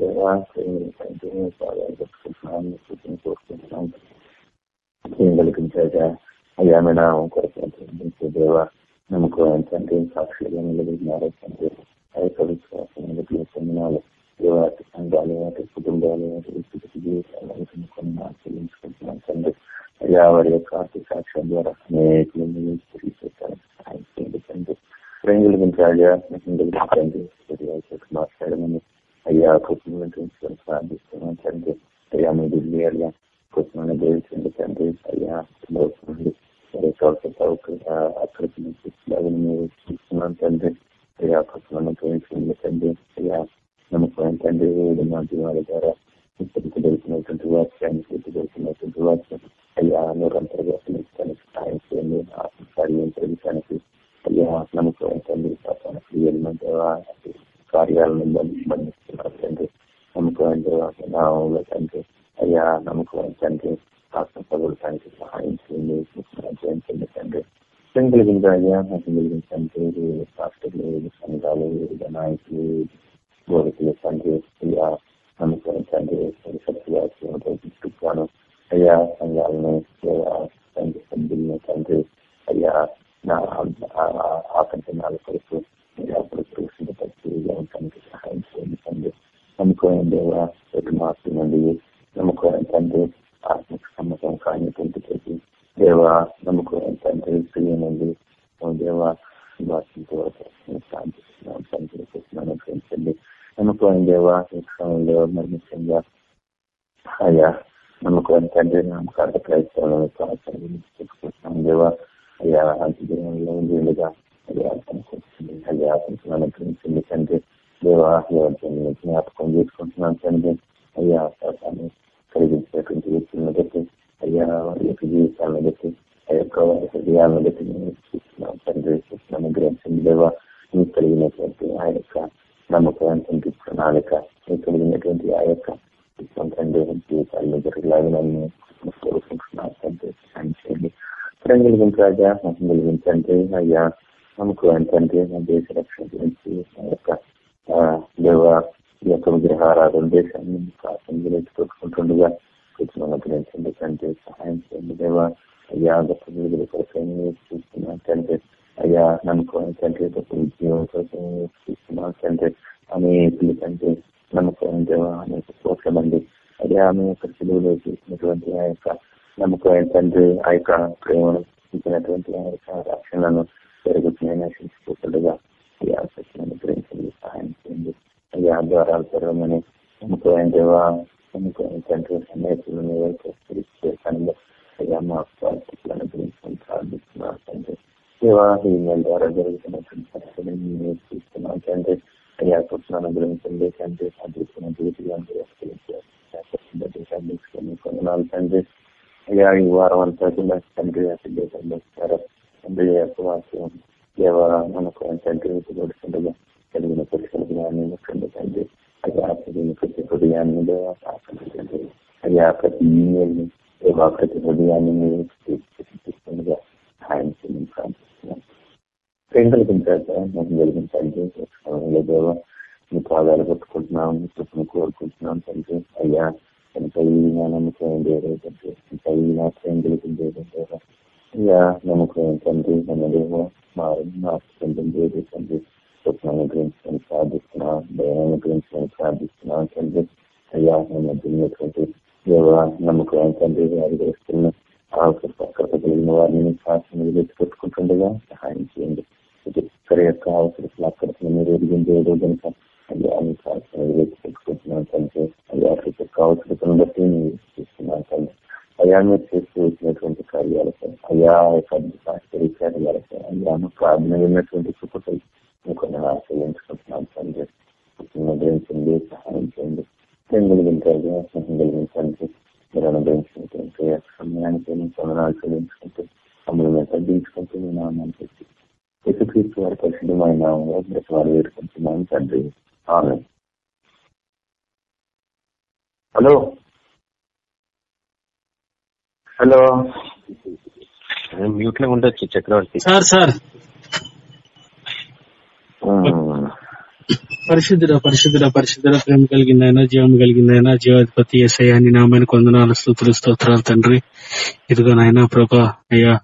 దేవా తండ్రి పాదాలు పెట్టుకుంటున్నాం సూచన కోరుకుంటున్నాం ఏం సాక్షిగా నిలబడినారు తండ్రి అది కలుసుకోవాలి నాలుగు వాటి కుటుంబాలు వాటి తండ్రి అయ్యా వారి యొక్క ఆర్థిక సాక్ష్యం ద్వారా అనేకులు తిరిగి తండ్రి. మాట్లాడమని అయ్యా కుటుంబం ప్రార్థిస్తున్నాం తండ్రి. అయ్యా మీ ఢిల్లీ అయ్యా కుటుంబాన్ని దేవించండి తండ్రి. అయ్యా అక్కడికి మీరు చూస్తున్నాం తండ్రి. అయ్యా కుటుంబాన్ని ప్రేమించండి తండ్రి. దేవుడు నమ్మకం తండ్రి ద్వారా ఇప్పటికి దొరికినటువంటి వాక్యాన్ని ఇప్పటికి దొరికినటువంటి వాక్యం. అయ్యా నిరంతరంగా పిలిచడానికి సహాయం చేయండి కార్యం పెరగడానికి అయ్యా నమ్మకం తండ్రి పాపాన క్రియలను కార్యాలను బంధిస్తున్నారు తండ్రి. నమ్మకం నామంలో తండ్రి. అయ్యా నమ్మకం తండ్రి ఆత్మ పగలటానికి సహాయం చేయండి చేయించండి తండ్రి కలిగింది అయ్యా నాకు కలిగించండి పాస్టర్లు సంఘాలు నాయకులు బోధకులు తండ్రి అయ్యా నమ్మకం తండ్రి సత్యాను అయ్యా సంఘాలను తండ్రి సభ్యులను తండ్రి అయ్యా నా ఆకంటే నాలుగు కొరకు ఉండటానికి సహాయం చేయండి తండ్రి నమ్మకం దేవా ప్రతి మార్పు నుండి నమ్మకం తండ్రి ఆత్మక సమ్మతం కానిటువంటి ప్రతి దేవా నమ్మకం తండ్రి స్త్రీ నుండి దేవా వాటితో శాంతిస్తున్నాం తండ్రి పెంచండి ప్రభావ దేవా సమయంలో మరి ముఖ్యంగా. నమ్మకం యేసుక్రీస్తు వారి పరిశుద్ధమైన వారు వేడుకుంటున్నాం తండ్రి. హలో? హలో? మ్యూట్లో ఉండొచ్చు చక్రవర్తి సార్ సార్. పరిశుద్ధుడ పరిశుద్ధుడ పరిశుద్ధుడ ప్రేమ కలిగిందైనా జీవం కలిగిందైనా జీవాధిపతి ఎస్ఐ అని నామానికి వందనాలు స్థుతులు స్తోత్రాలు తండ్రి. ఇదిగో నాయన ప్రభా అయ్యా.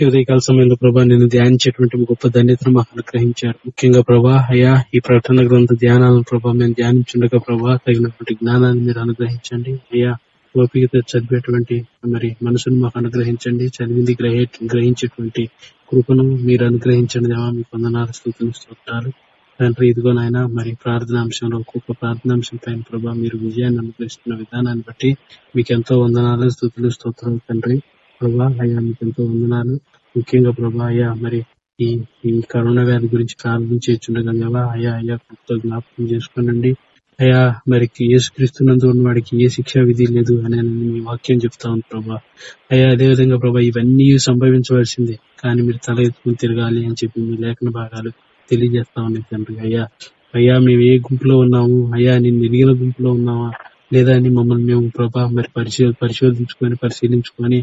ఈ ఉదయకాల సమయంలో ప్రభా నేను ధ్యానించేటువంటి గొప్ప ధన్యతను మాకు అనుగ్రహించారు. ముఖ్యంగా ప్రభా అయా ఈ ప్రకటన గ్రంథ ధ్యానాలను ప్రభా మేము ధ్యానించుండగా ప్రభా తగినటువంటి జ్ఞానాన్ని మీరు అనుగ్రహించండి. అయ్యా ఓపికతో చదివేటువంటి మరి మనసును మాకు అనుగ్రహించండి. చదివింది గ్రహి గ్రహించేటువంటి కృపను మీరు అనుగ్రహించండి. దేవా మీకు వందనాలు స్థుతులు స్తోత్రాలు. తండ్రి ఇదిగో నాయన మరి ప్రార్థనాంశంలో ఒక్కొక్క ప్రార్థనాంశం పైన ప్రభా మీరు విజయాన్ని అనుగ్రహిస్తున్న విధానాన్ని బట్టి మీకు ఎంతో వందనాలు స్థుతులు స్తోత్రాలు తండ్రి. ప్రభా అయ్యా మీకు ఎంతో వందనాలు. ముఖ్యంగా ప్రభా అయ్యా మరి ఈ ఈ కరోనా వ్యాధి గురించి ప్రార్థన చేస్తుండగా అయ్యా అయ్యా కృపతో జ్ఞాపకం చేసుకోనండి. అయ్యా మరి ఏసుక్రీస్తున్నందు ఉన్న వాడికి ఏ శిక్షా విధి లేదు అని మీ వాక్యం చెప్తా ఉంది ప్రభా. అయ్యా అదే విధంగా ప్రభా ఇవన్నీ సంభవించవలసిందే. కానీ మీరు తల ఎత్తుకుని తిరగాలి అని చెప్పి మీ లేఖన భాగాలు తెలియజేస్తా ఉన్నాయి తండ్రి అయ్యా. అయ్యా మేము ఏ గుంపులో ఉన్నాము? అయ్యా నేను ఎరిగిన గుంపులో ఉన్నామా? లేదా అని మమ్మల్ని మేము ప్రభా మరి పరిశీ పరిశోధించుకొని పరిశీలించుకొని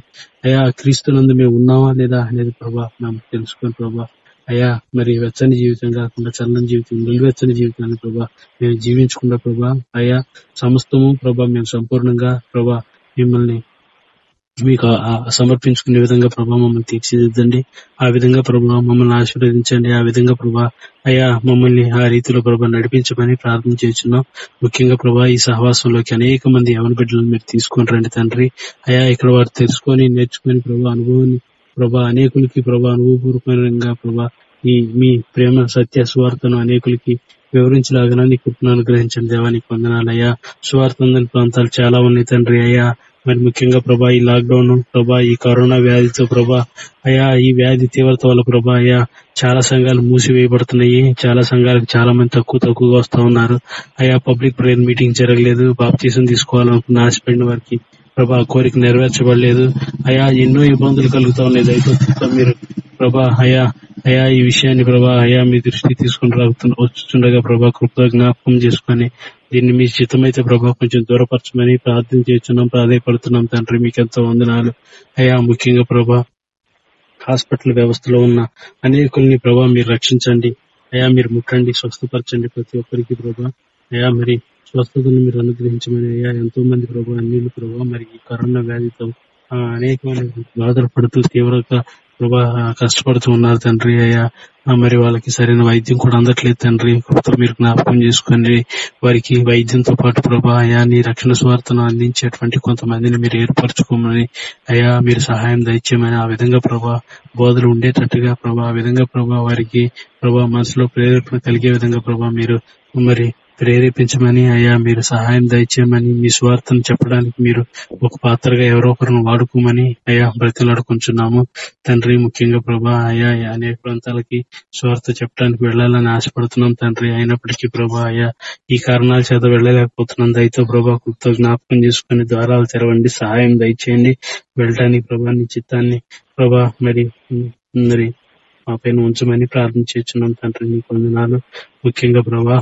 అయా క్రీస్తునందు మేము ఉన్నామా లేదా అనేది ప్రభా మేము తెలుసుకొని ప్రభా అయా మరి వెచ్చని జీవితం కాకుండా చల్లని జీవితం నిల్వెచ్చని జీవితాన్ని ప్రభా మేము జీవించుకున్న ప్రభా అయా సమస్తము ప్రభా మేము సంపూర్ణంగా ప్రభా మిమ్మల్ని మీకు సమర్పించుకునే విధంగా ప్రభా మమ్మల్ని తీర్చిదిద్దండి. ఆ విధంగా ప్రభా మమ్మల్ని ఆశీర్వదించండి. ఆ విధంగా ప్రభా అయ్యా మమ్మల్ని ఆ రీతిలో ప్రభా నడిపించమని ప్రార్థన చేస్తున్నాం. ముఖ్యంగా ప్రభా ఈ సహవాసంలోకి అనేక మంది యవన బిడ్డలను మీరు తీసుకుని రండి తండ్రి. అయ్యా ఇక్కడ వారు తెలుసుకొని నేర్చుకుని ప్రభా అనుభవాన్ని ప్రభా అనేకులకి ప్రభా అనుభవపూర్వకంగా ప్రభా ఈ మీ ప్రేమ సత్య స్వార్థను అనేకులకి వివరించలాగా నీ కృపను అనుగ్రహించండి. దేవానికి వందనాలయ్యా స్వార్థ ప్రాంతాలు చాలా ఉన్నాయి తండ్రి అయ్యా. మరి ముఖ్యంగా ప్రభా ఈ లాక్డౌన్ ప్రభా ఈ కరోనా వ్యాధితో ప్రభా అయా ఈ వ్యాధి తీవ్రత వల్ల ప్రభా అయా చాలా సంఘాలు మూసివేయబడుతున్నాయి. చాలా సంఘాలకు చాలా మంది తక్కువ తక్కువగా వస్తా ఉన్నారు. అయా పబ్లిక్ ప్రేయర్ మీటింగ్ జరగలేదు. బాప్తీసం తీసుకోవాలనుకున్న ఆశపడిన వారికి ప్రభా కోరిక నెరవేర్చబడలేదు. అయా ఎన్నో ఇబ్బందులు కలుగుతా ఉన్నాయి. దయతో మీరు ప్రభా అయా అయా ఈ విషయాన్ని ప్రభా అయా మీ దృష్టికి తీసుకుని రాగుతున్న వచ్చుండగా ప్రభా కృప జ్ఞాపకం చేసుకొని దీన్ని మీ చిత్తమైతే ప్రభావ కొంచెం దూరపరచమని ప్రార్థన చేస్తున్నాం ప్రాధాయపడుతున్నాం. తండ్రి మీకు ఎంతో వందనాలు. అయ్యా ముఖ్యంగా ప్రభా హాస్పిటల్ వ్యవస్థలో ఉన్న అనేకుల్ని ప్రభా మీరు రక్షించండి. అయా మీరు ముట్టండి స్వస్థపరచండి ప్రతి ఒక్కరికి ప్రభా. అయా మరి స్వస్థతను మీరు అనుగ్రహించమని అయ్యా ఎంతో మంది ప్రభా అన్నిలు ప్రభా మరి ఈ కరోనా వ్యాధితో ఆ, అనేకమైన బాధలు పడుతూ తీవ్రంగా ప్రభా కష్టపడుతూ ఉన్నారు తండ్రి అయ్యా. మరి వాళ్ళకి సరైన వైద్యం కూడా అందట్లేదు తండ్రి. కృపతో మీరు జ్ఞాపకం చేసుకోండి. వారికి వైద్యంతో పాటు ప్రభా అయా నీ రక్షణ స్వార్థను అందించేటువంటి కొంతమందిని మీరు ఏర్పరచుకోమని. అయా మీరు సహాయం దయచేయమని ఆ విధంగా ప్రభా బోధలు ఉండేటట్టుగా ప్రభా ఆ విధంగా ప్రభా వారికి ప్రభా మనసులో ప్రేరేపణ కలిగే విధంగా ప్రభా మీరు మరి ప్రేరేపించమని అయ్యా మీరు సహాయం దయచేయమని మీ స్వార్థను చెప్పడానికి మీరు ఒక పాత్రగా ఎవరో ఒకరిని వాడుకోమని అయ్యా బ్రతిలాడుకుంటున్నాము తండ్రి ముఖ్యంగా ప్రభా అయ్యా అనేక ప్రాంతాలకి స్వార్థ చెప్పడానికి వెళ్ళాలని ఆశపడుతున్నాం తండ్రి. అయినప్పటికీ ప్రభా అయ్యా ఈ కారణాల చేత వెళ్ళలేకపోతున్నాం. దయతో ప్రభా కృప్తో జ్ఞాపకం చేసుకుని ద్వారాలు తెరవండి. సహాయం దయచేయండి. వెళ్ళడానికి ప్రభా నీ చిత్తాన్ని ప్రభా మరి మరి మా పైన ఉంచమని ప్రార్థన చేస్తున్నాం తండ్రి. నీకు వందనాలు. ముఖ్యంగా ప్రభా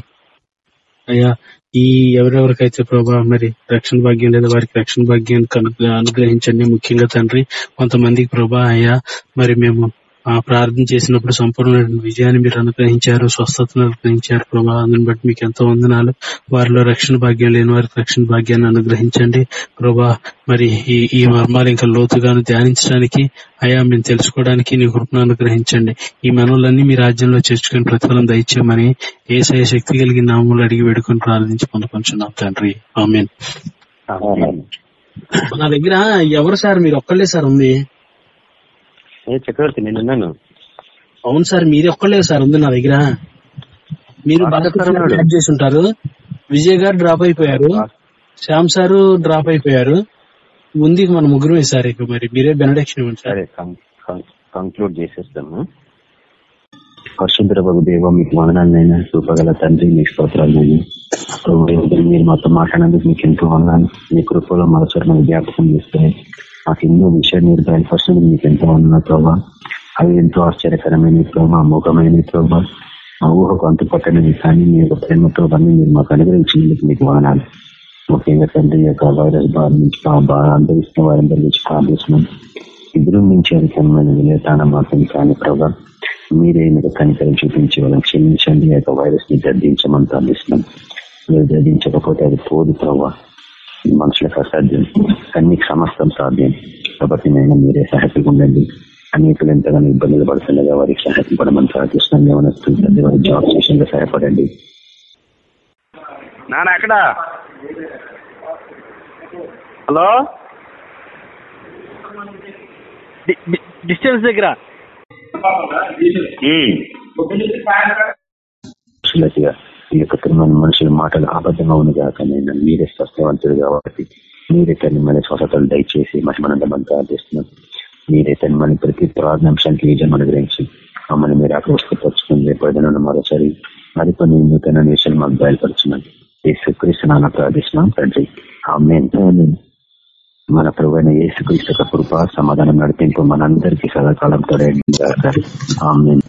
అయ్యా ఈ ఎవరెవరికైతే ప్రభా మరి రక్షణ భాగ్యం లేదా వారికి రక్షణ భాగ్యాన్ని కనుక అనుగ్రహించండి ముఖ్యంగా తండ్రి. కొంతమందికి ప్రభా అయ్యా మరి మేము ఆ ప్రార్థన చేసినప్పుడు సంపూర్ణ విజయాన్ని మీరు అనుగ్రహించారు స్వస్థతను అనుగ్రహించారు. ప్రభా అందుని బట్టి మీకు ఎంతో వందనాలు. వారిలో రక్షణ భాగ్యం లేని వారికి రక్షణ భాగ్యాన్ని అనుగ్రహించండి. ప్రభా మరి ఈ ఈ మర్మాలు ఇంకా లోతుగాను ధ్యానించడానికి అయా మేము తెలుసుకోవడానికి నీ కృపను అనుగ్రహించండి. ఈ మనవులన్నీ మీ రాజ్యంలో చేర్చుకుని ప్రతిఫలం దయచేయమని ఏసయ శక్తి కలిగిన నామూలు అడిగి వేడుకొని ప్రార్థించి పొందుకుంటున్నాం తండ్రి. ఆమెన్. నా దగ్గర ఎవరు సార్? మీరు ఒక్కళ్ళే సార్ ఉంది. ఏ చక్రవర్తి నేను ఉన్నాను అవును సార్ మీరే ఒక్కళ్ళే సార్ ఉంది నా దగ్గర. మీరు చేసి ఉంటారు విజయ్ గారు డ్రాప్ అయిపోయారు. శ్యామ్ సార్ డ్రాప్ అయిపోయారు. ఉంది మన ముగ్గురు సార్ ఇక మరి. మీరే బెనడక్షన్ ఇవ్వండి సార్. కంక్లూడ్ చేసేస్తాము పరిశుద్ధ దేవ మీకు వందనాలనైనా చూపగల తండ్రి మీ స్తోత్రాలనైనా. మీరు మాతో మాట్లాడినందుకు మీకు ఎంతో వందనాలు. మీ కృపలో మరోసారి మనం జ్ఞాపకం చేస్తే మాకు ఎన్నో విషయాలు మీరు బయలుపరుస్తుంది మీకు ఎంతో వందనాలు ప్రభావ అవి ఎంతో ఆశ్చర్యకరమైన ప్రభావ అమోఘమైన ప్రభావ మా ఊహకు అంతుపట్టనివి కానీ మీ యొక్క ప్రేమతో అన్ని మీరు మాకు అనుగ్రహించినందుకు మీకు వందనాలు ముఖ్యంగా తండ్రి యొక్క వైరస్ బాధ నుంచి ఆ బాధ అనుభవిస్తున్న వారందరి నుంచి ప్రార్థిస్తున్నాం ఇద్దరు మించి అధికమైన విలేతాన మాత్రం కానీ ప్రభా మీరే మీద కనికరం చూపించి వాళ్ళని క్షమించండి ఆ యొక్క వైరస్ని గర్దించమని ప్రార్థిస్తున్నాం మీరు గర్దించకపోతే అది పోదు ప్రభావ మనుషులకు అసాధ్యం కన్నీకి సమస్తం సాధ్యం. కాబట్టి నేను మీరే సహాయకులు ఉండండి అనేకులు ఎంతగానో ఇబ్బందులు పడుతుండగా వారికి సహాయపడమని ప్రార్థిస్తున్నాం. ఏమన్నా వారి జాబ్ స్టేషన్లో సహాయపడండి. నాన్న ఎక్కడ? హలో? డిస్టెన్స్ దగ్గర. ఈ యొక్క తిరుమల మనుషుల మాటలు అబద్ధంగా ఉంది కాక నేను మీరే స్వస్థవంతుడు కాబట్టి మీరే తన మళ్ళీ స్వస్థతలు దయచేసి మహిమనందమని ప్రార్థిస్తున్నాం మీరే తన మళ్ళీ ప్రతి ప్రార్థనాంశానికి విజయం అనుగ్రహించి మమ్మల్ని మీరు అక్కడ వస్తుపరుచుకుని రేపొద్దున మరోసారి మరికొన్ని నూతన విషయాలు మాకు బయలుపరుచున్నాం. యేసుక్రీస్తు నాన్న ప్రార్థిస్తున్నాం తండ్రి. ఆమెన్. మన ప్రభుత్వ యేసుక్రీస్తు కృప సమాధానం నడిపింపు మనందరికీ సదాకాలం తోడే ఆమెన్.